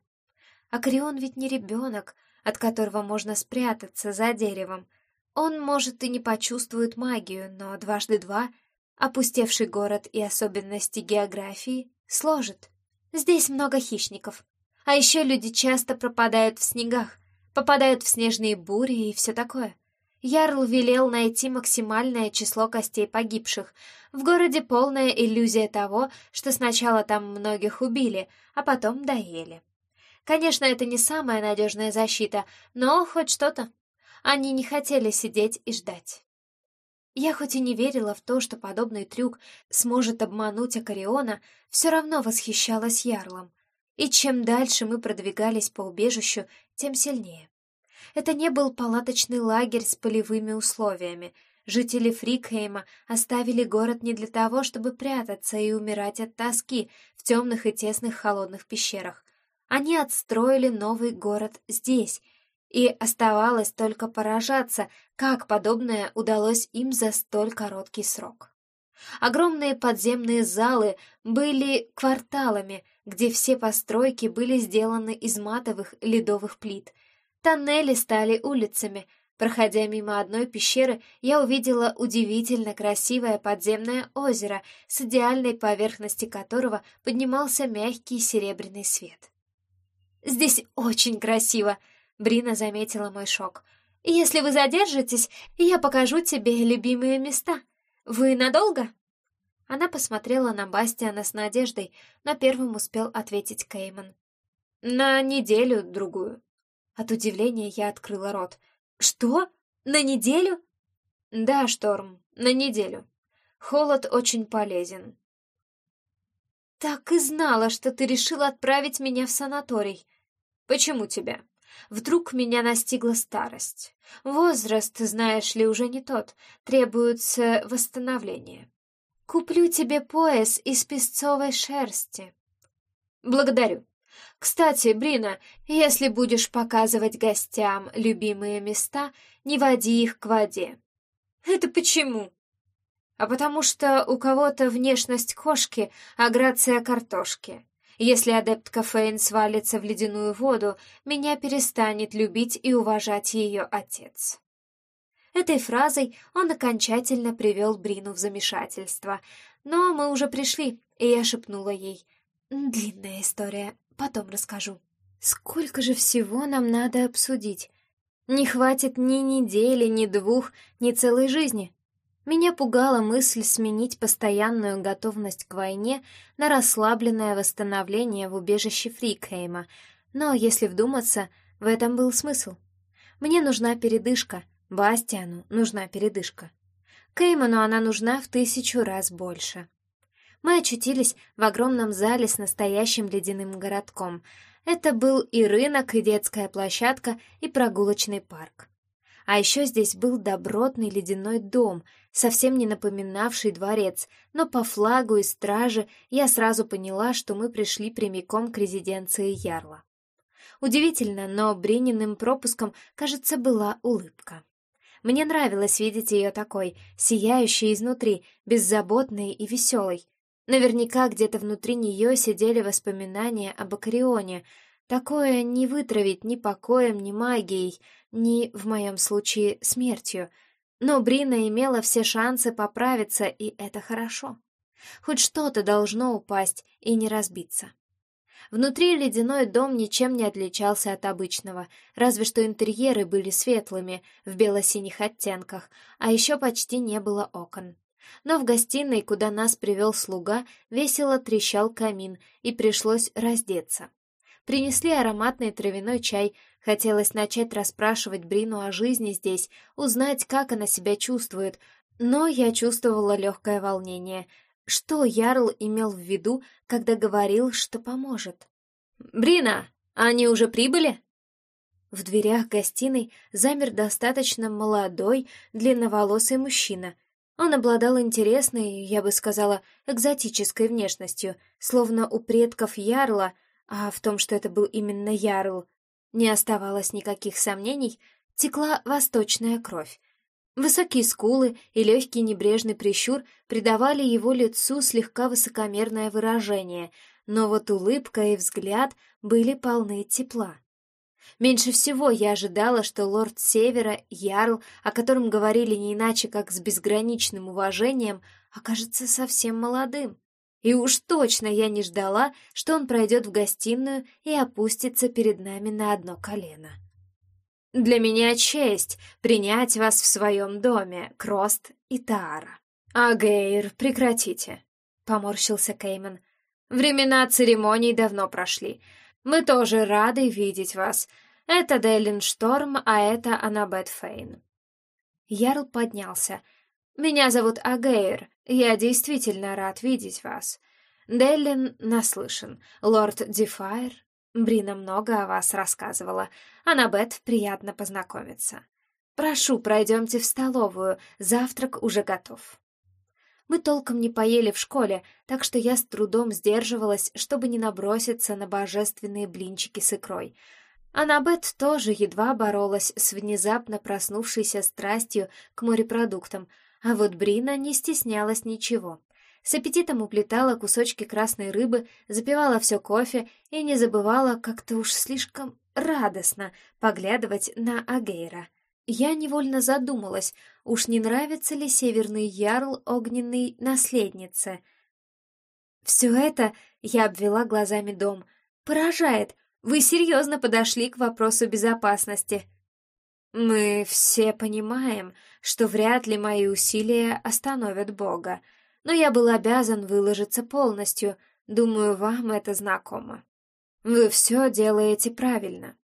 Акрион ведь не ребенок, от которого можно спрятаться за деревом. Он, может, и не почувствует магию, но дважды два, опустевший город и особенности географии, сложит. Здесь много хищников. А еще люди часто пропадают в снегах, попадают в снежные бури и все такое. Ярл велел найти максимальное число костей погибших. В городе полная иллюзия того, что сначала там многих убили, а потом доели. Конечно, это не самая надежная защита, но хоть что-то. Они не хотели сидеть и ждать. Я хоть и не верила в то, что подобный трюк сможет обмануть Акариона, все равно восхищалась Ярлом. И чем дальше мы продвигались по убежищу, тем сильнее. Это не был палаточный лагерь с полевыми условиями. Жители Фрикхейма оставили город не для того, чтобы прятаться и умирать от тоски в темных и тесных холодных пещерах. Они отстроили новый город здесь, и оставалось только поражаться, как подобное удалось им за столь короткий срок. Огромные подземные залы были кварталами, где все постройки были сделаны из матовых ледовых плит. Тоннели стали улицами. Проходя мимо одной пещеры, я увидела удивительно красивое подземное озеро, с идеальной поверхности которого поднимался мягкий серебряный свет. «Здесь очень красиво!» — Брина заметила мой шок. «Если вы задержитесь, я покажу тебе любимые места. Вы надолго?» Она посмотрела на Бастиана с надеждой, но первым успел ответить Кейман. «На неделю-другую». От удивления я открыла рот. «Что? На неделю?» «Да, Шторм, на неделю. Холод очень полезен». «Так и знала, что ты решил отправить меня в санаторий. Почему тебя?» Вдруг меня настигла старость. Возраст, знаешь ли, уже не тот. Требуется восстановление. Куплю тебе пояс из песцовой шерсти. Благодарю. Кстати, Брина, если будешь показывать гостям любимые места, не води их к воде. Это почему? А потому что у кого-то внешность кошки, а грация картошки. Если адептка Фейн свалится в ледяную воду, меня перестанет любить и уважать ее отец. Этой фразой он окончательно привел Брину в замешательство. Но мы уже пришли, и я шепнула ей. «Длинная история, потом расскажу». «Сколько же всего нам надо обсудить? Не хватит ни недели, ни двух, ни целой жизни». Меня пугала мысль сменить постоянную готовность к войне на расслабленное восстановление в убежище Фрикхейма, но, если вдуматься, в этом был смысл. Мне нужна передышка — Бастиану нужна передышка. Кейману она нужна в тысячу раз больше. Мы очутились в огромном зале с настоящим ледяным городком. Это был и рынок, и детская площадка, и прогулочный парк. А еще здесь был добротный ледяной дом, совсем не напоминавший дворец, но по флагу и страже я сразу поняла, что мы пришли прямиком к резиденции Ярла. Удивительно, но Брининым пропуском, кажется, была улыбка. Мне нравилось видеть ее такой, сияющей изнутри, беззаботной и веселой. Наверняка где-то внутри нее сидели воспоминания об Акарионе. Такое не вытравить ни покоем, ни магией, ни, в моем случае, смертью. Но Брина имела все шансы поправиться, и это хорошо. Хоть что-то должно упасть и не разбиться. Внутри ледяной дом ничем не отличался от обычного, разве что интерьеры были светлыми, в бело-синих оттенках, а еще почти не было окон. Но в гостиной, куда нас привел слуга, весело трещал камин, и пришлось раздеться. Принесли ароматный травяной чай, хотелось начать расспрашивать Брину о жизни здесь, узнать, как она себя чувствует, но я чувствовала легкое волнение — что Ярл имел в виду, когда говорил, что поможет? «Брина, они уже прибыли?» В дверях гостиной замер достаточно молодой, длинноволосый мужчина. Он обладал интересной, я бы сказала, экзотической внешностью, словно у предков Ярла, а в том, что это был именно Ярл, не оставалось никаких сомнений, текла восточная кровь. Высокие скулы и легкий небрежный прищур придавали его лицу слегка высокомерное выражение, но вот улыбка и взгляд были полны тепла. Меньше всего я ожидала, что лорд Севера, Ярл, о котором говорили не иначе, как с безграничным уважением, окажется совсем молодым. И уж точно я не ждала, что он пройдет в гостиную и опустится перед нами на одно колено. Для меня честь принять вас в своем доме, Крост и Таара. Агейр, прекратите, — поморщился Кейман. Времена церемоний давно прошли. Мы тоже рады видеть вас. Это Делин Шторм, а это Аннабет Фейн. Ярл поднялся. «Меня зовут Агейр. Я действительно рад видеть вас. Деллин наслышан. Лорд Дефайр Брина много о вас рассказывала. Аннабет приятно познакомиться. Прошу, пройдемте в столовую, завтрак уже готов. Мы толком не поели в школе, так что я с трудом сдерживалась, чтобы не наброситься на божественные блинчики с икрой. Аннабет тоже едва боролась с внезапно проснувшейся страстью к морепродуктам, А вот Брина не стеснялась ничего. С аппетитом уплетала кусочки красной рыбы, запивала все кофе и не забывала как-то уж слишком радостно поглядывать на Агейра. Я невольно задумалась, уж не нравится ли северный ярл огненной наследнице. Все это я обвела глазами дом. Поражает, вы серьезно подошли к вопросу безопасности. Мы все понимаем, что вряд ли мои усилия остановят Бога, но я был обязан выложиться полностью. Думаю, вам это знакомо. Вы все делаете правильно,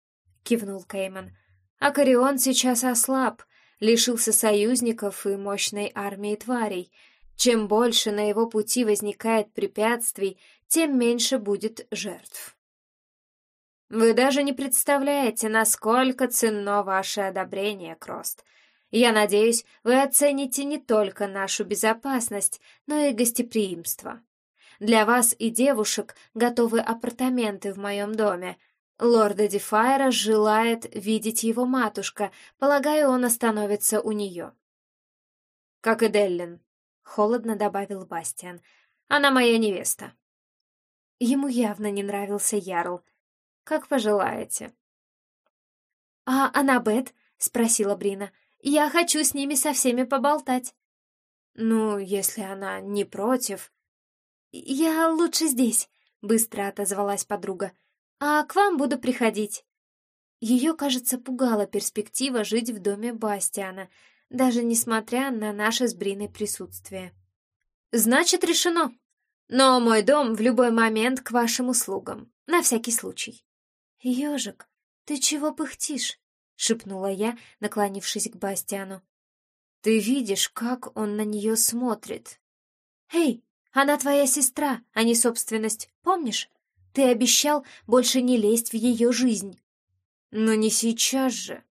кивнул Кейман. Акарион сейчас ослаб, лишился союзников и мощной армии тварей. Чем больше на его пути возникает препятствий, тем меньше будет жертв. Вы даже не представляете, насколько ценно ваше одобрение, Крост. Я надеюсь, вы оцените не только нашу безопасность, но и гостеприимство. Для вас и девушек готовы апартаменты в моем доме. Лорда Дефайра желает видеть его матушка, полагаю, он остановится у нее. Как и Деллин, — холодно добавил Бастиан. Она моя невеста. Ему явно не нравился Ярл. Как пожелаете. «А Аннабет?» — спросила Брина. Я хочу с ними со всеми поболтать. Ну, если она не против... Я лучше здесь, быстро отозвалась подруга. А к вам буду приходить. Ее, кажется, пугала перспектива жить в доме Бастиана, даже несмотря на наше с Бриной присутствие. «Значит, решено. Но мой дом в любой момент к вашим услугам, на всякий случай». «Ежик, ты чего пыхтишь?» шепнула я, наклонившись к Бастиану. Ты видишь, как он на нее смотрит. Эй, она твоя сестра, а не собственность, помнишь? Ты обещал больше не лезть в ее жизнь. Но не сейчас же.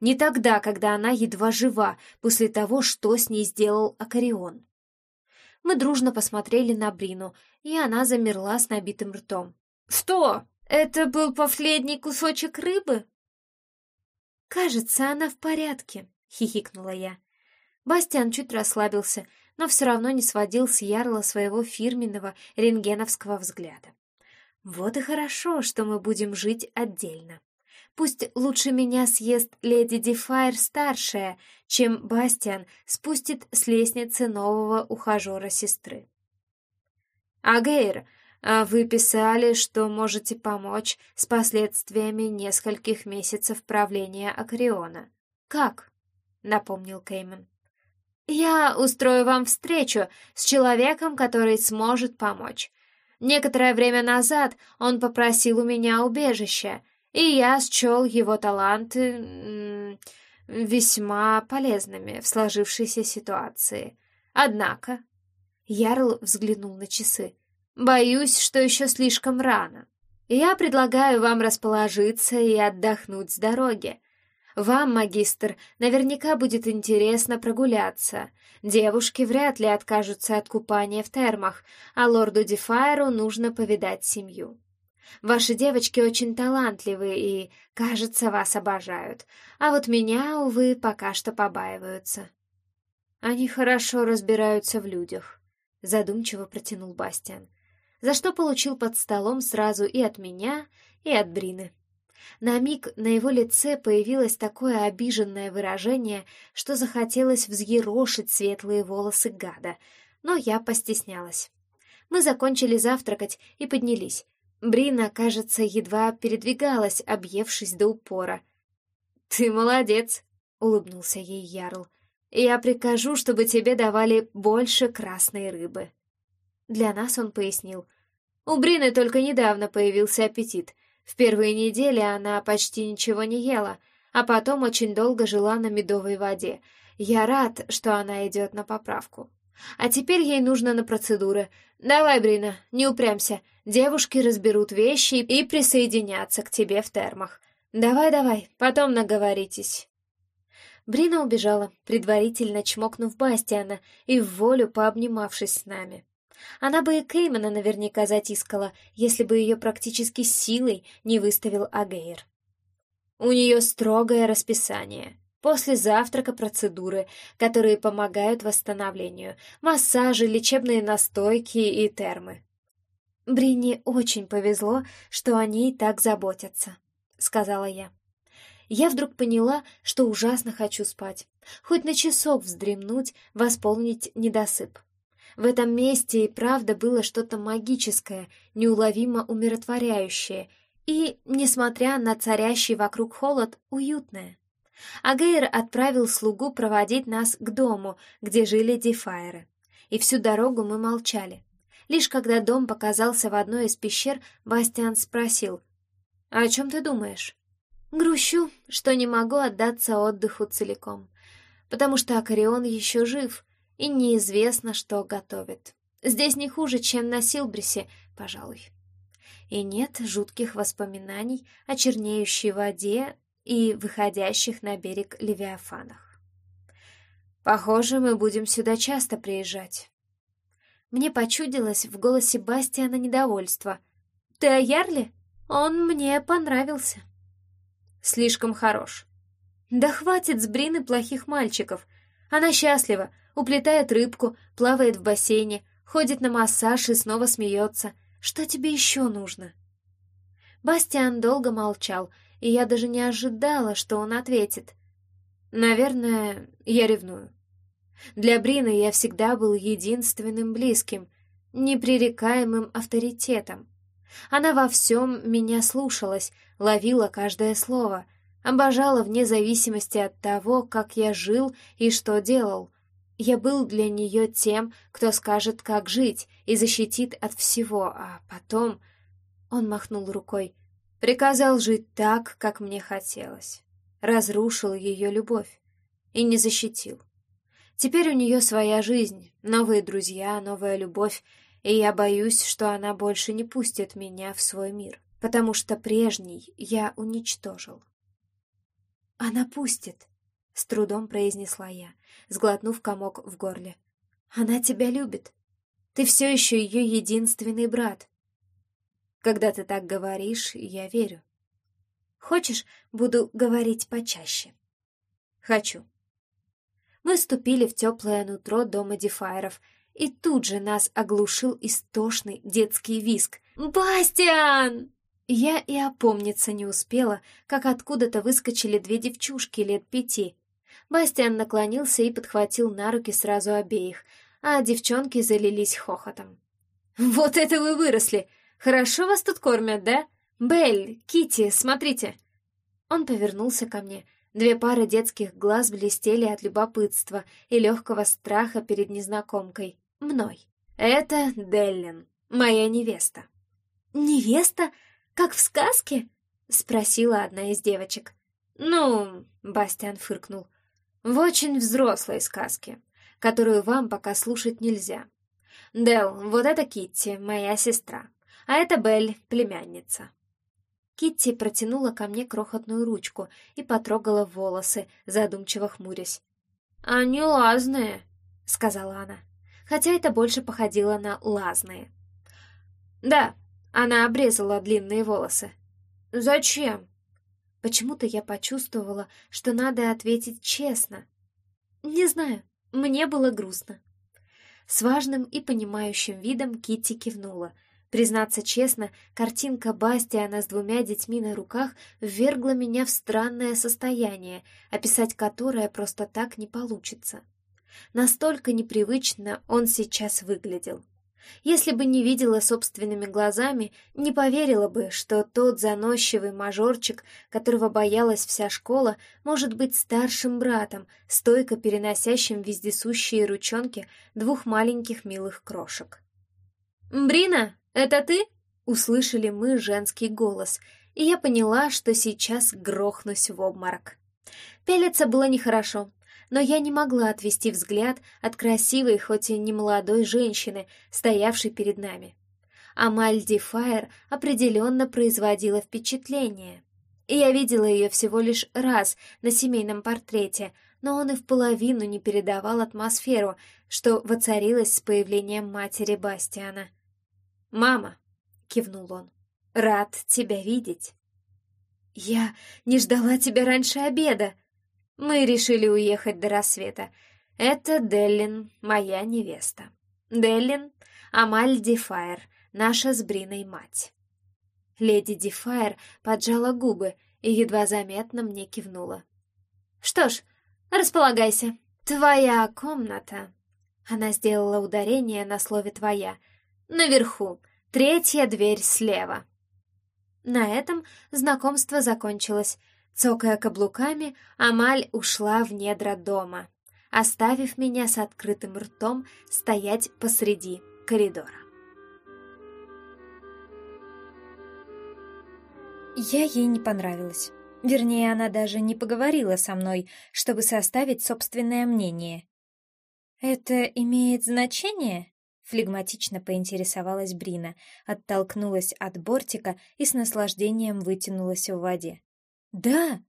Не тогда, когда она едва жива, после того, что с ней сделал Акарион. Мы дружно посмотрели на Брину, и она замерла с набитым ртом. «Что? Это был последний кусочек рыбы?» «Кажется, она в порядке», — хихикнула я. Бастиан чуть расслабился, но все равно не сводил с Ярла своего фирменного рентгеновского взгляда. «Вот и хорошо, что мы будем жить отдельно. Пусть лучше меня съест леди Дефайр старшая, чем Бастиан спустит с лестницы нового ухажера сестры». «Агейр, а вы писали, что можете помочь с последствиями нескольких месяцев правления Акриона. Как? напомнил Кейман. Я устрою вам встречу с человеком, который сможет помочь. Некоторое время назад он попросил у меня убежища, и я счел его таланты весьма полезными в сложившейся ситуации. Однако... Ярл взглянул на часы. Боюсь, что еще слишком рано. Я предлагаю вам расположиться и отдохнуть с дороги. Вам, магистр, наверняка будет интересно прогуляться. Девушки вряд ли откажутся от купания в термах, а лорду Дефайру нужно повидать семью. Ваши девочки очень талантливы и, кажется, вас обожают, а вот меня, увы, пока что побаиваются. Они хорошо разбираются в людях, задумчиво протянул Бастиан за что получил под столом сразу и от меня, и от Брины. На миг на его лице появилось такое обиженное выражение, что захотелось взъерошить светлые волосы гада, но я постеснялась. Мы закончили завтракать и поднялись. Брина, кажется, едва передвигалась, объевшись до упора. «Ты молодец!» — улыбнулся ей Ярл. «Я прикажу, чтобы тебе давали больше красной рыбы». Для нас он пояснил. У Брины только недавно появился аппетит. В первые недели она почти ничего не ела, а потом очень долго жила на медовой воде. Я рад, что она идет на поправку. А теперь ей нужно на процедуры. Давай, Брина, не упрямься. Девушки разберут вещи и присоединятся к тебе в термах. Давай-давай, потом наговоритесь. Брина убежала, предварительно чмокнув Бастиана и в волю пообнимавшись с нами. Она бы и Кеймана наверняка затискала, если бы ее практически силой не выставил Агейр. У нее строгое расписание, После завтрака процедуры, которые помогают восстановлению, массажи, лечебные настойки и термы. Брине очень повезло, что о ней так заботятся, сказала я. Я вдруг поняла, что ужасно хочу спать, хоть на часок вздремнуть, восполнить недосып. В этом месте и правда было что-то магическое, неуловимо умиротворяющее и, несмотря на царящий вокруг холод, уютное. Агейр отправил слугу проводить нас к дому, где жили дефайры. И всю дорогу мы молчали. Лишь когда дом показался в одной из пещер, Бастиан спросил, «О чем ты думаешь?» «Грущу, что не могу отдаться отдыху целиком, потому что Акарион еще жив, и неизвестно, что готовит. Здесь не хуже, чем на Силбрисе, пожалуй. И нет жутких воспоминаний о чернеющей воде и выходящих на берег левиафанах. Похоже, мы будем сюда часто приезжать. Мне почудилось в голосе Бастиана недовольство. «Ты о Ярле? Он мне понравился». «Слишком хорош». «Да хватит с Брины плохих мальчиков. Она счастлива, уплетает рыбку, плавает в бассейне, ходит на массаж и снова смеется. Что тебе еще нужно?» Бастиан долго молчал, и я даже не ожидала, что он ответит. «Наверное, я ревную. Для Брины я всегда был единственным близким, непререкаемым авторитетом. Она во всем меня слушалась, ловила каждое слово, обожала вне зависимости от того, как я жил и что делал. Я был для нее тем, кто скажет, как жить, и защитит от всего, а потом... Он махнул рукой. Приказал жить так, как мне хотелось. Разрушил ее любовь и не защитил. Теперь у нее своя жизнь, новые друзья, новая любовь, и я боюсь, что она больше не пустит меня в свой мир, потому что прежний я уничтожил. «Она пустит», — с трудом произнесла я, сглотнув комок в горле. «Она тебя любит. Ты все еще ее единственный брат. Когда ты так говоришь, я верю. Хочешь, буду говорить почаще? Хочу. Мы ступили в теплое нутро дома Дефайров, и тут же нас оглушил истошный детский виск. «Бастиан!» Я и опомниться не успела, как откуда-то выскочили две девчушки лет пяти. Бастиан наклонился и подхватил на руки сразу обеих, а девчонки залились хохотом. «Вот это вы выросли! Хорошо вас тут кормят, да? Белль, Кити, смотрите!» Он повернулся ко мне. Две пары детских глаз блестели от любопытства и легкого страха перед незнакомкой. Мной. «Это Деллин, моя невеста». «Невеста? Как в сказке?» — спросила одна из девочек. «Ну...» — Бастиан фыркнул. «В очень взрослой сказке, которую вам пока слушать нельзя. Дел, вот это Китти, моя сестра а это Белль, племянница. Китти протянула ко мне крохотную ручку и потрогала волосы, задумчиво хмурясь. «Они лазные», — сказала она, хотя это больше походило на лазные. «Да, она обрезала длинные волосы». «Зачем?» Почему-то я почувствовала, что надо ответить честно. «Не знаю, мне было грустно». С важным и понимающим видом Китти кивнула — Признаться честно, картинка Бастиана с двумя детьми на руках ввергла меня в странное состояние, описать которое просто так не получится. Настолько непривычно он сейчас выглядел. Если бы не видела собственными глазами, не поверила бы, что тот заносчивый мажорчик, которого боялась вся школа, может быть старшим братом, стойко переносящим вездесущие ручонки двух маленьких милых крошек. «Брина!» «Это ты?» — услышали мы женский голос, и я поняла, что сейчас грохнусь в обморок. Пелиться было нехорошо, но я не могла отвести взгляд от красивой, хоть и не молодой женщины, стоявшей перед нами. Амаль Файер определенно производила впечатление. И я видела ее всего лишь раз на семейном портрете, но он и в половину не передавал атмосферу, что воцарилось с появлением матери Бастиана — «Мама!» — кивнул он. «Рад тебя видеть!» «Я не ждала тебя раньше обеда!» Мы решили уехать до рассвета. Это Деллин, моя невеста. Деллин — Амаль Дефайр, наша с Бриной мать. Леди Дефайр поджала губы и едва заметно мне кивнула. «Что ж, располагайся. Твоя комната...» Она сделала ударение на слове «твоя». «Наверху. Третья дверь слева». На этом знакомство закончилось. Цокая каблуками, Амаль ушла в недра дома, оставив меня с открытым ртом стоять посреди коридора. Я ей не понравилась. Вернее, она даже не поговорила со мной, чтобы составить собственное мнение. «Это имеет значение?» — флегматично поинтересовалась Брина, оттолкнулась от бортика и с наслаждением вытянулась в воде. «Да,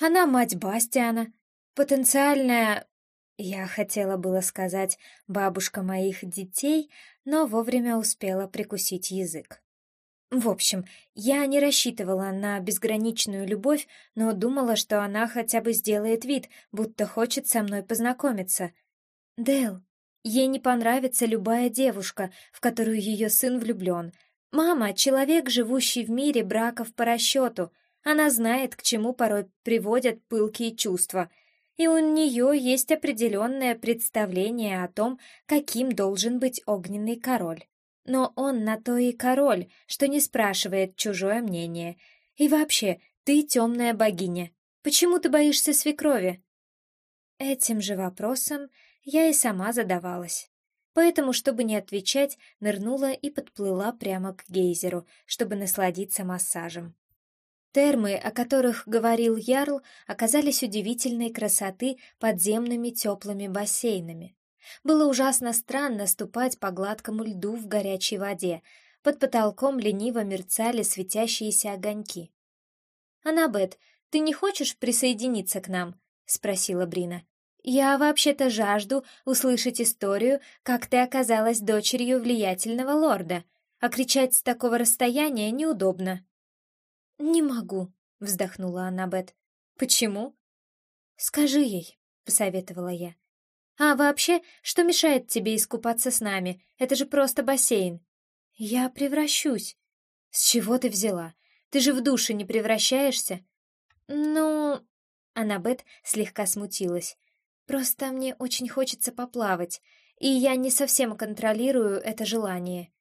она мать Бастиана, потенциальная...» Я хотела было сказать «бабушка моих детей», но вовремя успела прикусить язык. В общем, я не рассчитывала на безграничную любовь, но думала, что она хотя бы сделает вид, будто хочет со мной познакомиться. Дэл, ей не понравится любая девушка, в которую ее сын влюблен. Мама — человек, живущий в мире браков по расчету. Она знает, к чему порой приводят пылкие чувства. И у нее есть определенное представление о том, каким должен быть огненный король. Но он на то и король, что не спрашивает чужое мнение. И вообще, ты темная богиня. Почему ты боишься свекрови? Этим же вопросом я и сама задавалась. Поэтому, чтобы не отвечать, нырнула и подплыла прямо к гейзеру, чтобы насладиться массажем. Термы, о которых говорил Ярл, оказались удивительной красоты подземными теплыми бассейнами. Было ужасно странно ступать по гладкому льду в горячей воде. Под потолком лениво мерцали светящиеся огоньки. «Аннабет, ты не хочешь присоединиться к нам?» — спросила Брина. «Я вообще-то жажду услышать историю, как ты оказалась дочерью влиятельного лорда, а кричать с такого расстояния неудобно». «Не могу», — вздохнула Аннабет. «Почему?» «Скажи ей», — посоветовала я. А вообще, что мешает тебе искупаться с нами? Это же просто бассейн. Я превращусь. С чего ты взяла? Ты же в душе не превращаешься? Ну, Анабет слегка смутилась. Просто мне очень хочется поплавать, и я не совсем контролирую это желание.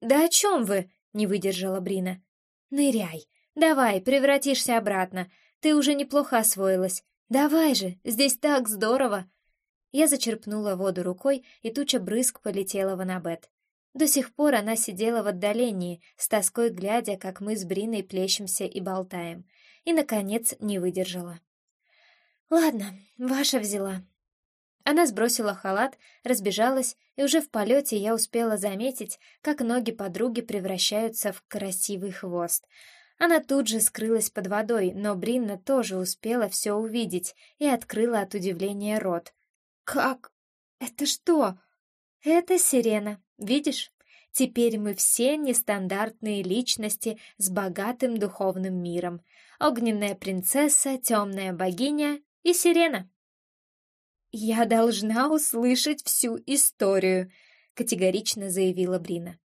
Да о чем вы? не выдержала Брина. Ныряй. Давай, превратишься обратно. Ты уже неплохо освоилась. Давай же, здесь так здорово. Я зачерпнула воду рукой, и туча брызг полетела в Анабет. До сих пор она сидела в отдалении, с тоской глядя, как мы с Бриной плещемся и болтаем, и, наконец, не выдержала. «Ладно, ваша взяла». Она сбросила халат, разбежалась, и уже в полете я успела заметить, как ноги подруги превращаются в красивый хвост. Она тут же скрылась под водой, но Бринна тоже успела все увидеть и открыла от удивления рот. «Как? Это что?» «Это сирена, видишь? Теперь мы все нестандартные личности с богатым духовным миром. Огненная принцесса, темная богиня и сирена». «Я должна услышать всю историю», — категорично заявила Брина.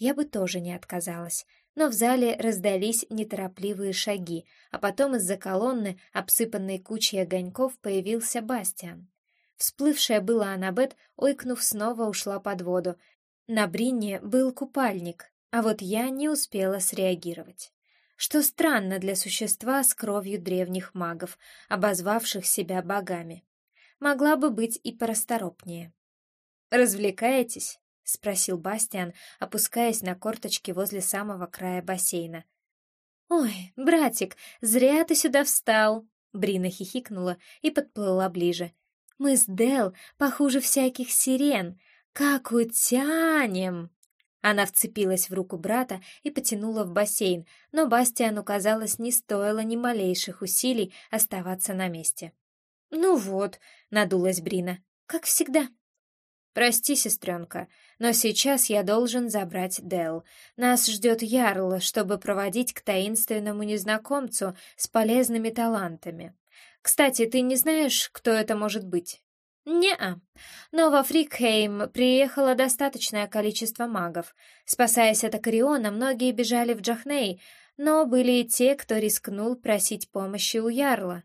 Я бы тоже не отказалась, но в зале раздались неторопливые шаги, а потом из-за колонны, обсыпанной кучей огоньков, появился Бастиан. Всплывшая была Аннабет, ойкнув, снова ушла под воду. На Бринне был купальник, а вот я не успела среагировать. Что странно для существа с кровью древних магов, обозвавших себя богами. Могла бы быть и порасторопнее. «Развлекаетесь?» — спросил Бастиан, опускаясь на корточки возле самого края бассейна. «Ой, братик, зря ты сюда встал!» Брина хихикнула и подплыла ближе. Мы с Дел похуже всяких сирен. Как утянем!» Она вцепилась в руку брата и потянула в бассейн, но Бастиану, казалось, не стоило ни малейших усилий оставаться на месте. «Ну вот», — надулась Брина, — «как всегда». «Прости, сестренка, но сейчас я должен забрать Дел. Нас ждет Ярл, чтобы проводить к таинственному незнакомцу с полезными талантами. Кстати, ты не знаешь, кто это может быть? Не-а. Но во Фрикхейм приехало достаточное количество магов. Спасаясь от Акариона, многие бежали в Джахней, но были и те, кто рискнул просить помощи у Ярла.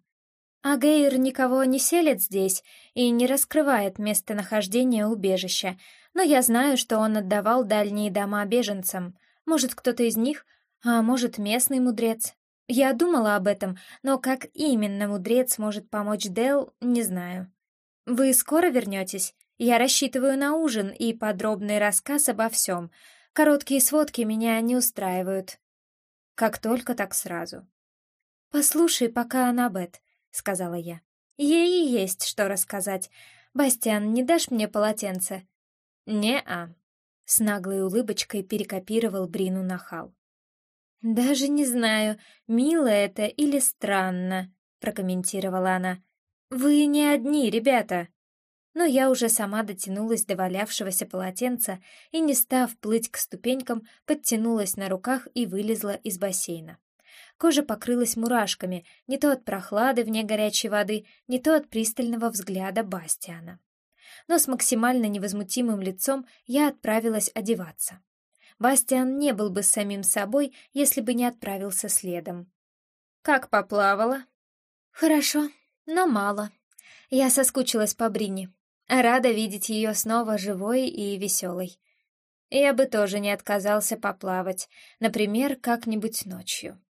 А Гейр никого не селит здесь и не раскрывает местонахождение убежища, но я знаю, что он отдавал дальние дома беженцам. Может, кто-то из них, а может, местный мудрец. Я думала об этом, но как именно мудрец может помочь Дел, не знаю. Вы скоро вернетесь? Я рассчитываю на ужин и подробный рассказ обо всем. Короткие сводки меня не устраивают. Как только, так сразу. Послушай пока Анабет, сказала я. Ей есть что рассказать. Бастиан, не дашь мне полотенце? Не-а. С наглой улыбочкой перекопировал Брину нахал. «Даже не знаю, мило это или странно», — прокомментировала она. «Вы не одни, ребята». Но я уже сама дотянулась до валявшегося полотенца и, не став плыть к ступенькам, подтянулась на руках и вылезла из бассейна. Кожа покрылась мурашками, не то от прохлады вне горячей воды, не то от пристального взгляда Бастиана. Но с максимально невозмутимым лицом я отправилась одеваться. Бастиан не был бы самим собой, если бы не отправился следом. «Как поплавала?» «Хорошо, но мало. Я соскучилась по Брине. Рада видеть ее снова живой и веселой. Я бы тоже не отказался поплавать, например, как-нибудь ночью».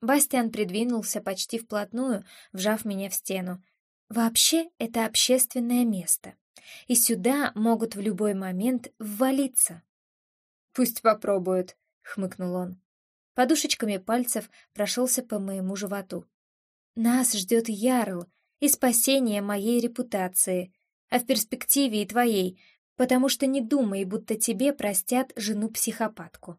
Бастиан придвинулся почти вплотную, вжав меня в стену. «Вообще, это общественное место, и сюда могут в любой момент ввалиться». «Пусть попробуют», — хмыкнул он. Подушечками пальцев прошелся по моему животу. «Нас ждет Ярл и спасение моей репутации, а в перспективе и твоей, потому что не думай, будто тебе простят жену-психопатку».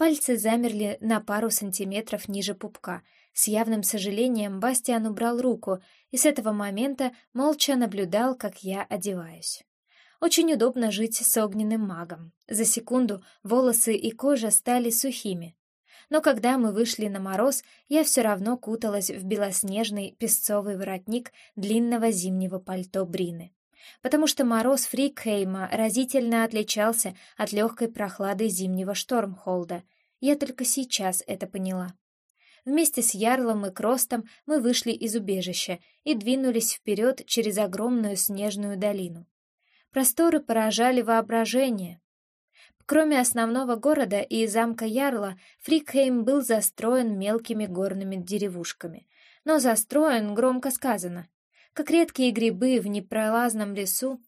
Пальцы замерли на пару сантиметров ниже пупка. С явным сожалением Бастиан убрал руку и с этого момента молча наблюдал, как я одеваюсь. Очень удобно жить с огненным магом. За секунду волосы и кожа стали сухими. Но когда мы вышли на мороз, я все равно куталась в белоснежный песцовый воротник длинного зимнего пальто Брины. Потому что мороз Фрикхейма разительно отличался от легкой прохлады зимнего Штормхолда. Я только сейчас это поняла. Вместе с Ярлом и Кростом мы вышли из убежища и двинулись вперед через огромную снежную долину. Просторы поражали воображение. Кроме основного города и замка Ярла, Фрикхейм был застроен мелкими горными деревушками. Но застроен громко сказано. Как редкие грибы в непролазном лесу,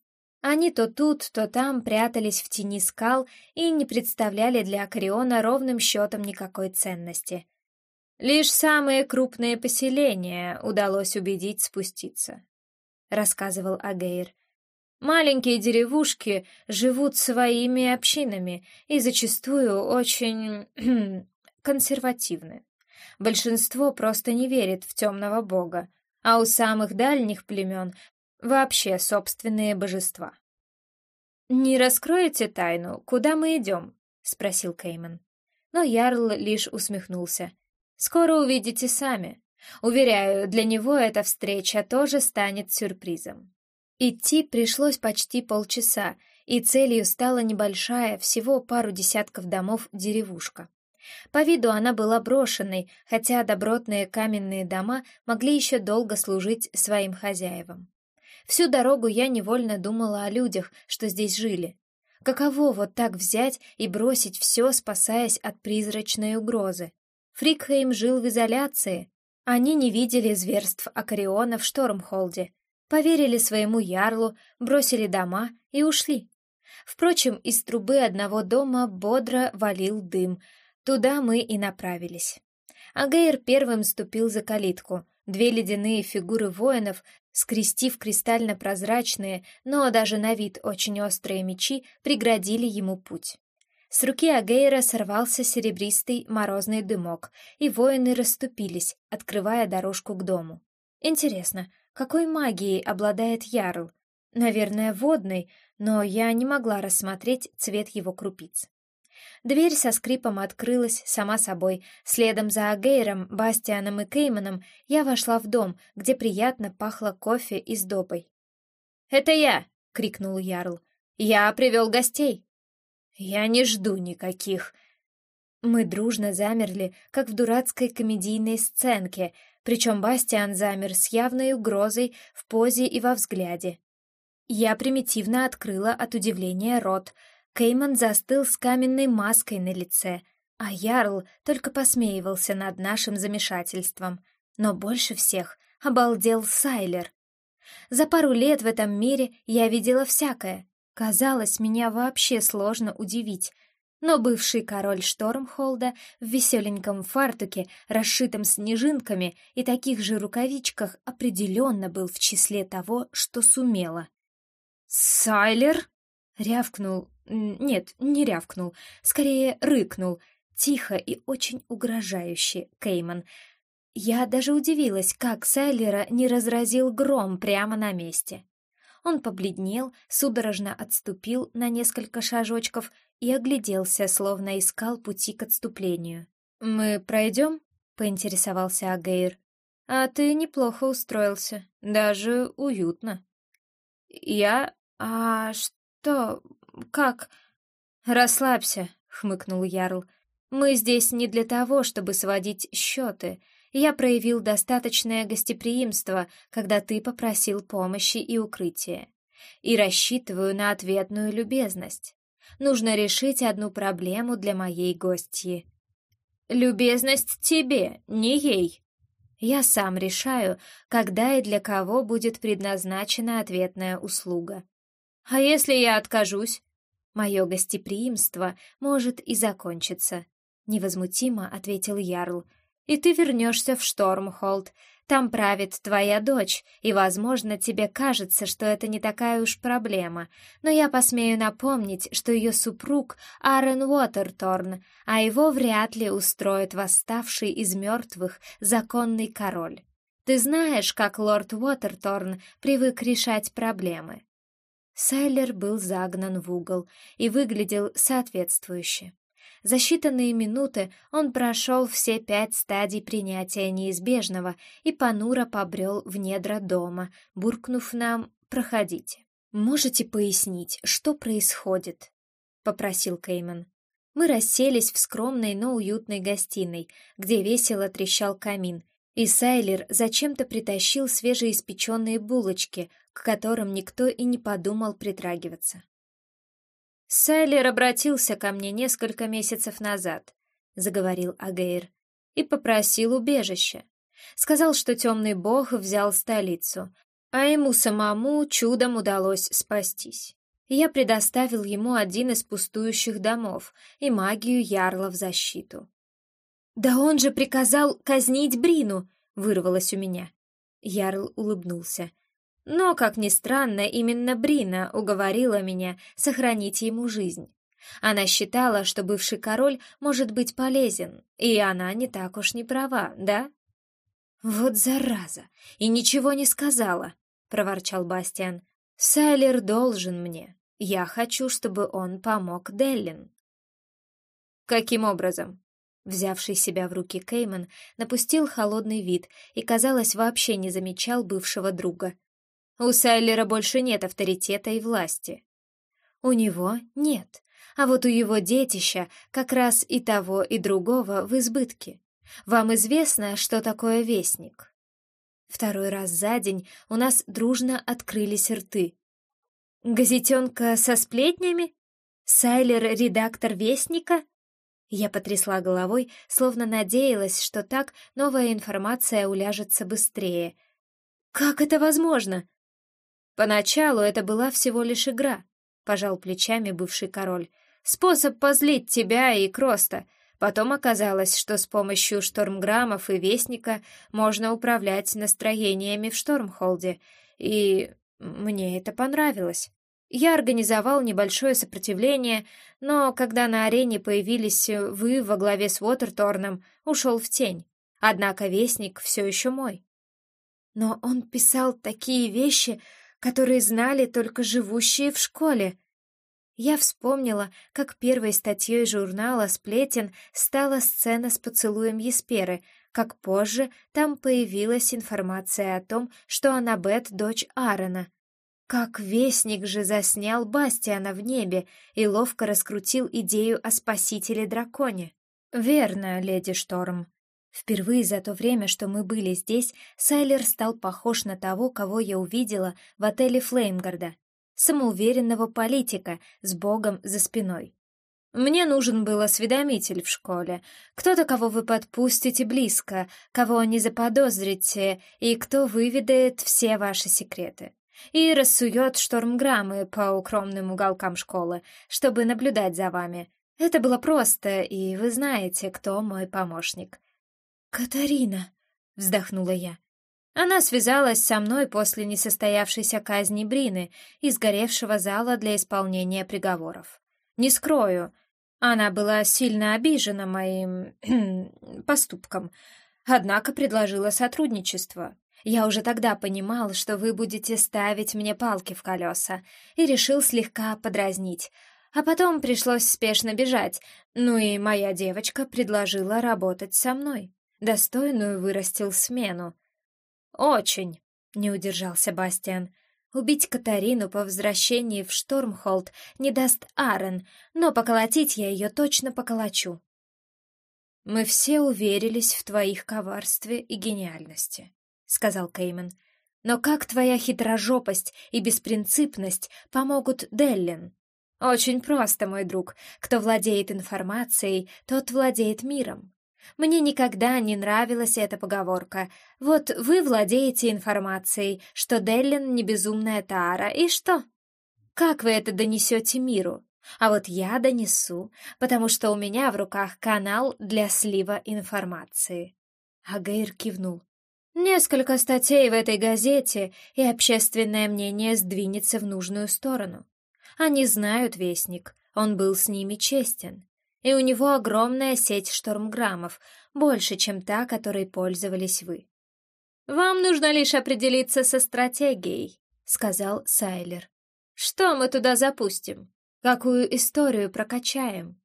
они то тут, то там прятались в тени скал и не представляли для Акариона ровным счетом никакой ценности. Лишь самые крупные поселения удалось убедить спуститься, — рассказывал Агейр. Маленькие деревушки живут своими общинами и зачастую очень (clears throat) консервативны. Большинство просто не верит в темного бога, а у самых дальних племен вообще собственные божества. «Не раскроете тайну, куда мы идем?» — спросил Кейман. Но Ярл лишь усмехнулся. «Скоро увидите сами. Уверяю, для него эта встреча тоже станет сюрпризом». Идти пришлось почти полчаса, и целью стала небольшая, всего пару десятков домов, деревушка. По виду она была брошенной, хотя добротные каменные дома могли еще долго служить своим хозяевам. Всю дорогу я невольно думала о людях, что здесь жили. Каково вот так взять и бросить все, спасаясь от призрачной угрозы? Фрикхейм жил в изоляции. Они не видели зверств Акариона в Штормхолде, поверили своему ярлу, бросили дома и ушли. Впрочем, из трубы одного дома бодро валил дым. Туда мы и направились. Агейр первым ступил за калитку. Две ледяные фигуры воинов, скрестив кристально-прозрачные, но даже на вид очень острые мечи, преградили ему путь. С руки Агейра сорвался серебристый морозный дымок, и воины расступились, открывая дорожку к дому. Интересно, какой магией обладает Ярл? Наверное, водной, но я не могла рассмотреть цвет его крупиц. Дверь со скрипом открылась сама собой. Следом за Агейром, Бастианом и Кейманом я вошла в дом, где приятно пахло кофе и сдобой. «Это я!» — крикнул Ярл. «Я привел гостей!» «Я не жду никаких!» Мы дружно замерли, как в дурацкой комедийной сценке, причем Бастиан замер с явной угрозой в позе и во взгляде. Я примитивно открыла от удивления рот. Кейман застыл с каменной маской на лице, а Ярл только посмеивался над нашим замешательством. Но больше всех обалдел Сайлер. За пару лет в этом мире я видела всякое. Казалось, меня вообще сложно удивить. Но бывший король Штормхолда в веселеньком фартуке, расшитом снежинками и таких же рукавичках определенно был в числе того, что сумела. «Сайлер?» — рявкнул. Нет, не рявкнул, скорее рыкнул, тихо и очень угрожающе Кейман. Я даже удивилась, как Сайлера не разразил гром прямо на месте. Он побледнел, судорожно отступил на несколько шажочков и огляделся, словно искал пути к отступлению. «Мы пройдем?» — поинтересовался Агейр. «А ты неплохо устроился, даже уютно». «Я «А? Как?» «Расслабься», — хмыкнул Ярл. «Мы здесь не для того, чтобы сводить счеты. Я проявил достаточное гостеприимство, когда ты попросил помощи и укрытия. И рассчитываю на ответную любезность. Нужно решить одну проблему для моей гостьи». «Любезность тебе, не ей», я сам решаю, когда и для кого будет предназначена ответная услуга. А если я откажусь? Мое гостеприимство может и закончиться, невозмутимо ответил Ярл. И ты вернешься в Штормхолд. Там правит твоя дочь, и, возможно, тебе кажется, что это не такая уж проблема, но я посмею напомнить, что ее супруг Аарон Уотерторн, а его вряд ли устроит восставший из мертвых законный король. Ты знаешь, как лорд Уотерторн привык решать проблемы. Сайлер был загнан в угол и выглядел соответствующе. За считанные минуты он прошел все пять стадий принятия неизбежного и понуро побрел в недра дома, буркнув нам «Проходите». «Можете пояснить, что происходит?» — попросил Кейман. Мы расселись в скромной, но уютной гостиной, где весело трещал камин, и Сайлер зачем-то притащил свежеиспеченные булочки, к которым никто и не подумал притрагиваться. «Сайлер обратился ко мне несколько месяцев назад», — заговорил Агейр, — «и попросил убежища. Сказал, что темный бог взял столицу, а ему самому чудом удалось спастись. Я предоставил ему один из пустующих домов и магию ярла в защиту. «Да он же приказал казнить Брину!» — вырвалось у меня. Ярл улыбнулся. Но, как ни странно, именно Брина уговорила меня сохранить ему жизнь. Она считала, что бывший король может быть полезен, и она не так уж не права, да? «Вот зараза! И ничего не сказала!» — проворчал Бастиан. «Сайлер должен мне. Я хочу, чтобы он помог Деллин». «Каким образом?» Взявший себя в руки Кейман напустил холодный вид и, казалось, вообще не замечал бывшего друга. У Сайлера больше нет авторитета и власти. У него нет, а вот у его детища как раз и того, и другого в избытке. Вам известно, что такое вестник? Второй раз за день у нас дружно открылись рты. Газетенка со сплетнями? Сайлер — редактор вестника? Я потрясла головой, словно надеялась, что так новая информация уляжется быстрее. «Как это возможно?» «Поначалу это была всего лишь игра», — пожал плечами бывший король. «Способ позлить тебя и Кроста. Потом оказалось, что с помощью штормграммов и Вестника можно управлять настроениями в Штормхолде, и мне это понравилось». Я организовал небольшое сопротивление, но когда на арене появились вы во главе с Уотерторном, ушел в тень. Однако вестник все еще мой. Но он писал такие вещи, которые знали только живущие в школе. Я вспомнила, как первой статьей журнала «Сплетен» стала сцена с поцелуем Есперы, как позже там появилась информация о том, что Аннабет — дочь Аарона. Как вестник же заснял Бастиана в небе и ловко раскрутил идею о спасителе-драконе. «Верно, леди Шторм», Впервые за то время, что мы были здесь, Сайлер стал похож на того, кого я увидела в отеле Флеймгарда. Самоуверенного политика с богом за спиной. Мне нужен был осведомитель в школе. Кто-то, кого вы подпустите близко, кого не заподозрите, и кто выведает все ваши секреты. И рассует штормграммы по укромным уголкам школы, чтобы наблюдать за вами. Это было просто, и вы знаете, кто мой помощник. «Катарина!» — вздохнула я. Она связалась со мной после несостоявшейся казни Брины из горевшего зала для исполнения приговоров. Не скрою, она была сильно обижена моим (clears throat) поступком, однако предложила сотрудничество. Я уже тогда понимал, что вы будете ставить мне палки в колеса, и решил слегка подразнить. А потом пришлось спешно бежать, ну и моя девочка предложила работать со мной достойную вырастил смену. «Очень», — не удержался Бастиан. «Убить Катарину по возвращении в Штормхолд не даст Арен, но поколотить я ее точно поколочу». «Мы все уверились в твоих коварстве и гениальности», — сказал Кеймен. «Но как твоя хитрожопость и беспринципность помогут Деллин?» «Очень просто, мой друг. Кто владеет информацией, тот владеет миром. Мне никогда не нравилась эта поговорка. Вот вы владеете информацией, что Деллин не безумная Таара, и что? Как вы это донесете миру? А вот я донесу, потому что у меня в руках канал для слива информации. Агейр кивнул. Несколько статей в этой газете, и общественное мнение сдвинется в нужную сторону. Они знают Вестник, он был с ними честен и у него огромная сеть штормграммов, больше, чем та, которой пользовались вы. «Вам нужно лишь определиться со стратегией», — сказал Сайлер. «Что мы туда запустим? Какую историю прокачаем?»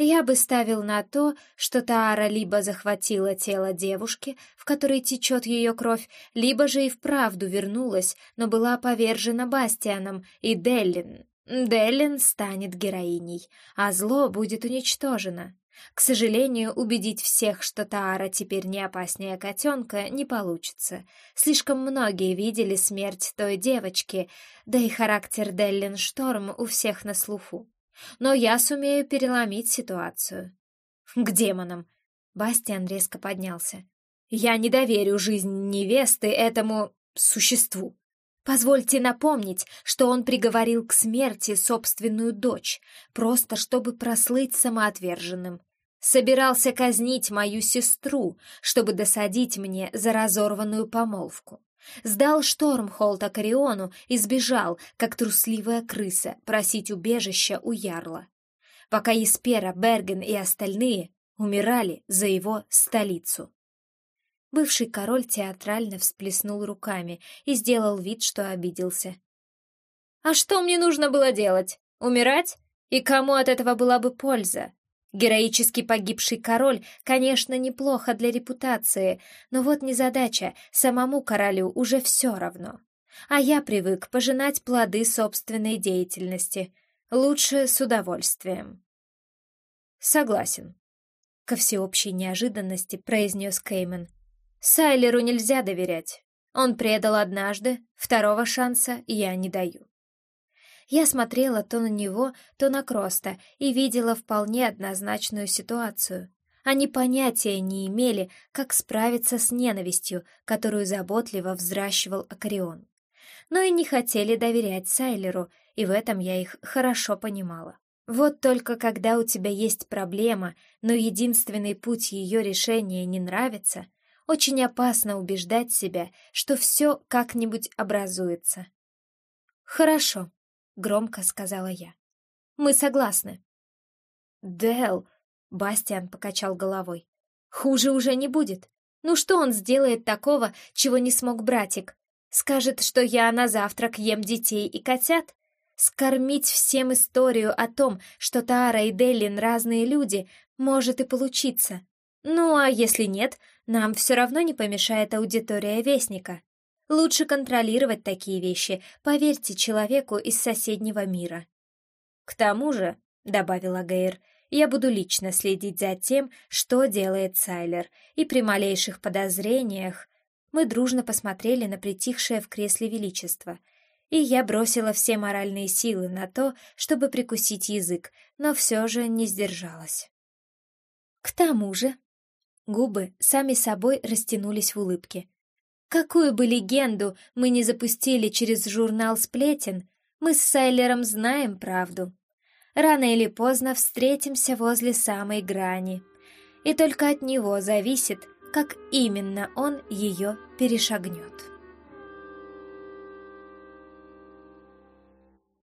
Я бы ставил на то, что Таара либо захватила тело девушки, в которой течет ее кровь, либо же и вправду вернулась, но была повержена Бастианом и Деллин, Деллин станет героиней, а зло будет уничтожено. К сожалению, убедить всех, что Таара теперь не опаснее котенка, не получится. Слишком многие видели смерть той девочки, да и характер Деллин Шторм у всех на слуху. Но я сумею переломить ситуацию. К демонам. Бастиан резко поднялся. Я не доверю жизнь невесты этому существу. Позвольте напомнить, что он приговорил к смерти собственную дочь, просто чтобы прослыть самоотверженным. Собирался казнить мою сестру, чтобы досадить мне за разорванную помолвку. Сдал Штормхолд Акариону и сбежал, как трусливая крыса, просить убежища у Ярла. Пока Еспера, Берген и остальные умирали за его столицу. Бывший король театрально всплеснул руками и сделал вид, что обиделся. «А что мне нужно было делать? Умирать? И кому от этого была бы польза? Героически погибший король, конечно, неплохо для репутации, но вот незадача, самому королю уже все равно. А я привык пожинать плоды собственной деятельности. Лучше с удовольствием». «Согласен», — ко всеобщей неожиданности произнес Кеймен. Сайлеру нельзя доверять. Он предал однажды, второго шанса я не даю. Я смотрела то на него, то на Кроста и видела вполне однозначную ситуацию. Они понятия не имели, как справиться с ненавистью, которую заботливо взращивал Акарион. Но и не хотели доверять Сайлеру, и в этом я их хорошо понимала. Вот только когда у тебя есть проблема, но единственный путь ее решения не нравится — очень опасно убеждать себя, что все как-нибудь образуется. «Хорошо», — громко сказала я. «Мы согласны». «Дэл», — Бастиан покачал головой, — «хуже уже не будет. Ну что он сделает такого, чего не смог братик? Скажет, что я на завтрак ем детей и котят? Скормить всем историю о том, что Таара и Деллин разные люди, может и получиться. Ну а если нет, нам все равно не помешает аудитория Вестника. Лучше контролировать такие вещи, поверьте человеку из соседнего мира. К тому же, — добавила Гейр, — я буду лично следить за тем, что делает Сайлер, и при малейших подозрениях мы дружно посмотрели на притихшее в кресле величество, и я бросила все моральные силы на то, чтобы прикусить язык, но все же не сдержалась. К тому же, губы сами собой растянулись в улыбке. Какую бы легенду мы не запустили через журнал «Сплетен», мы с Сайлером знаем правду. Рано или поздно встретимся возле самой грани. И только от него зависит, как именно он ее перешагнет.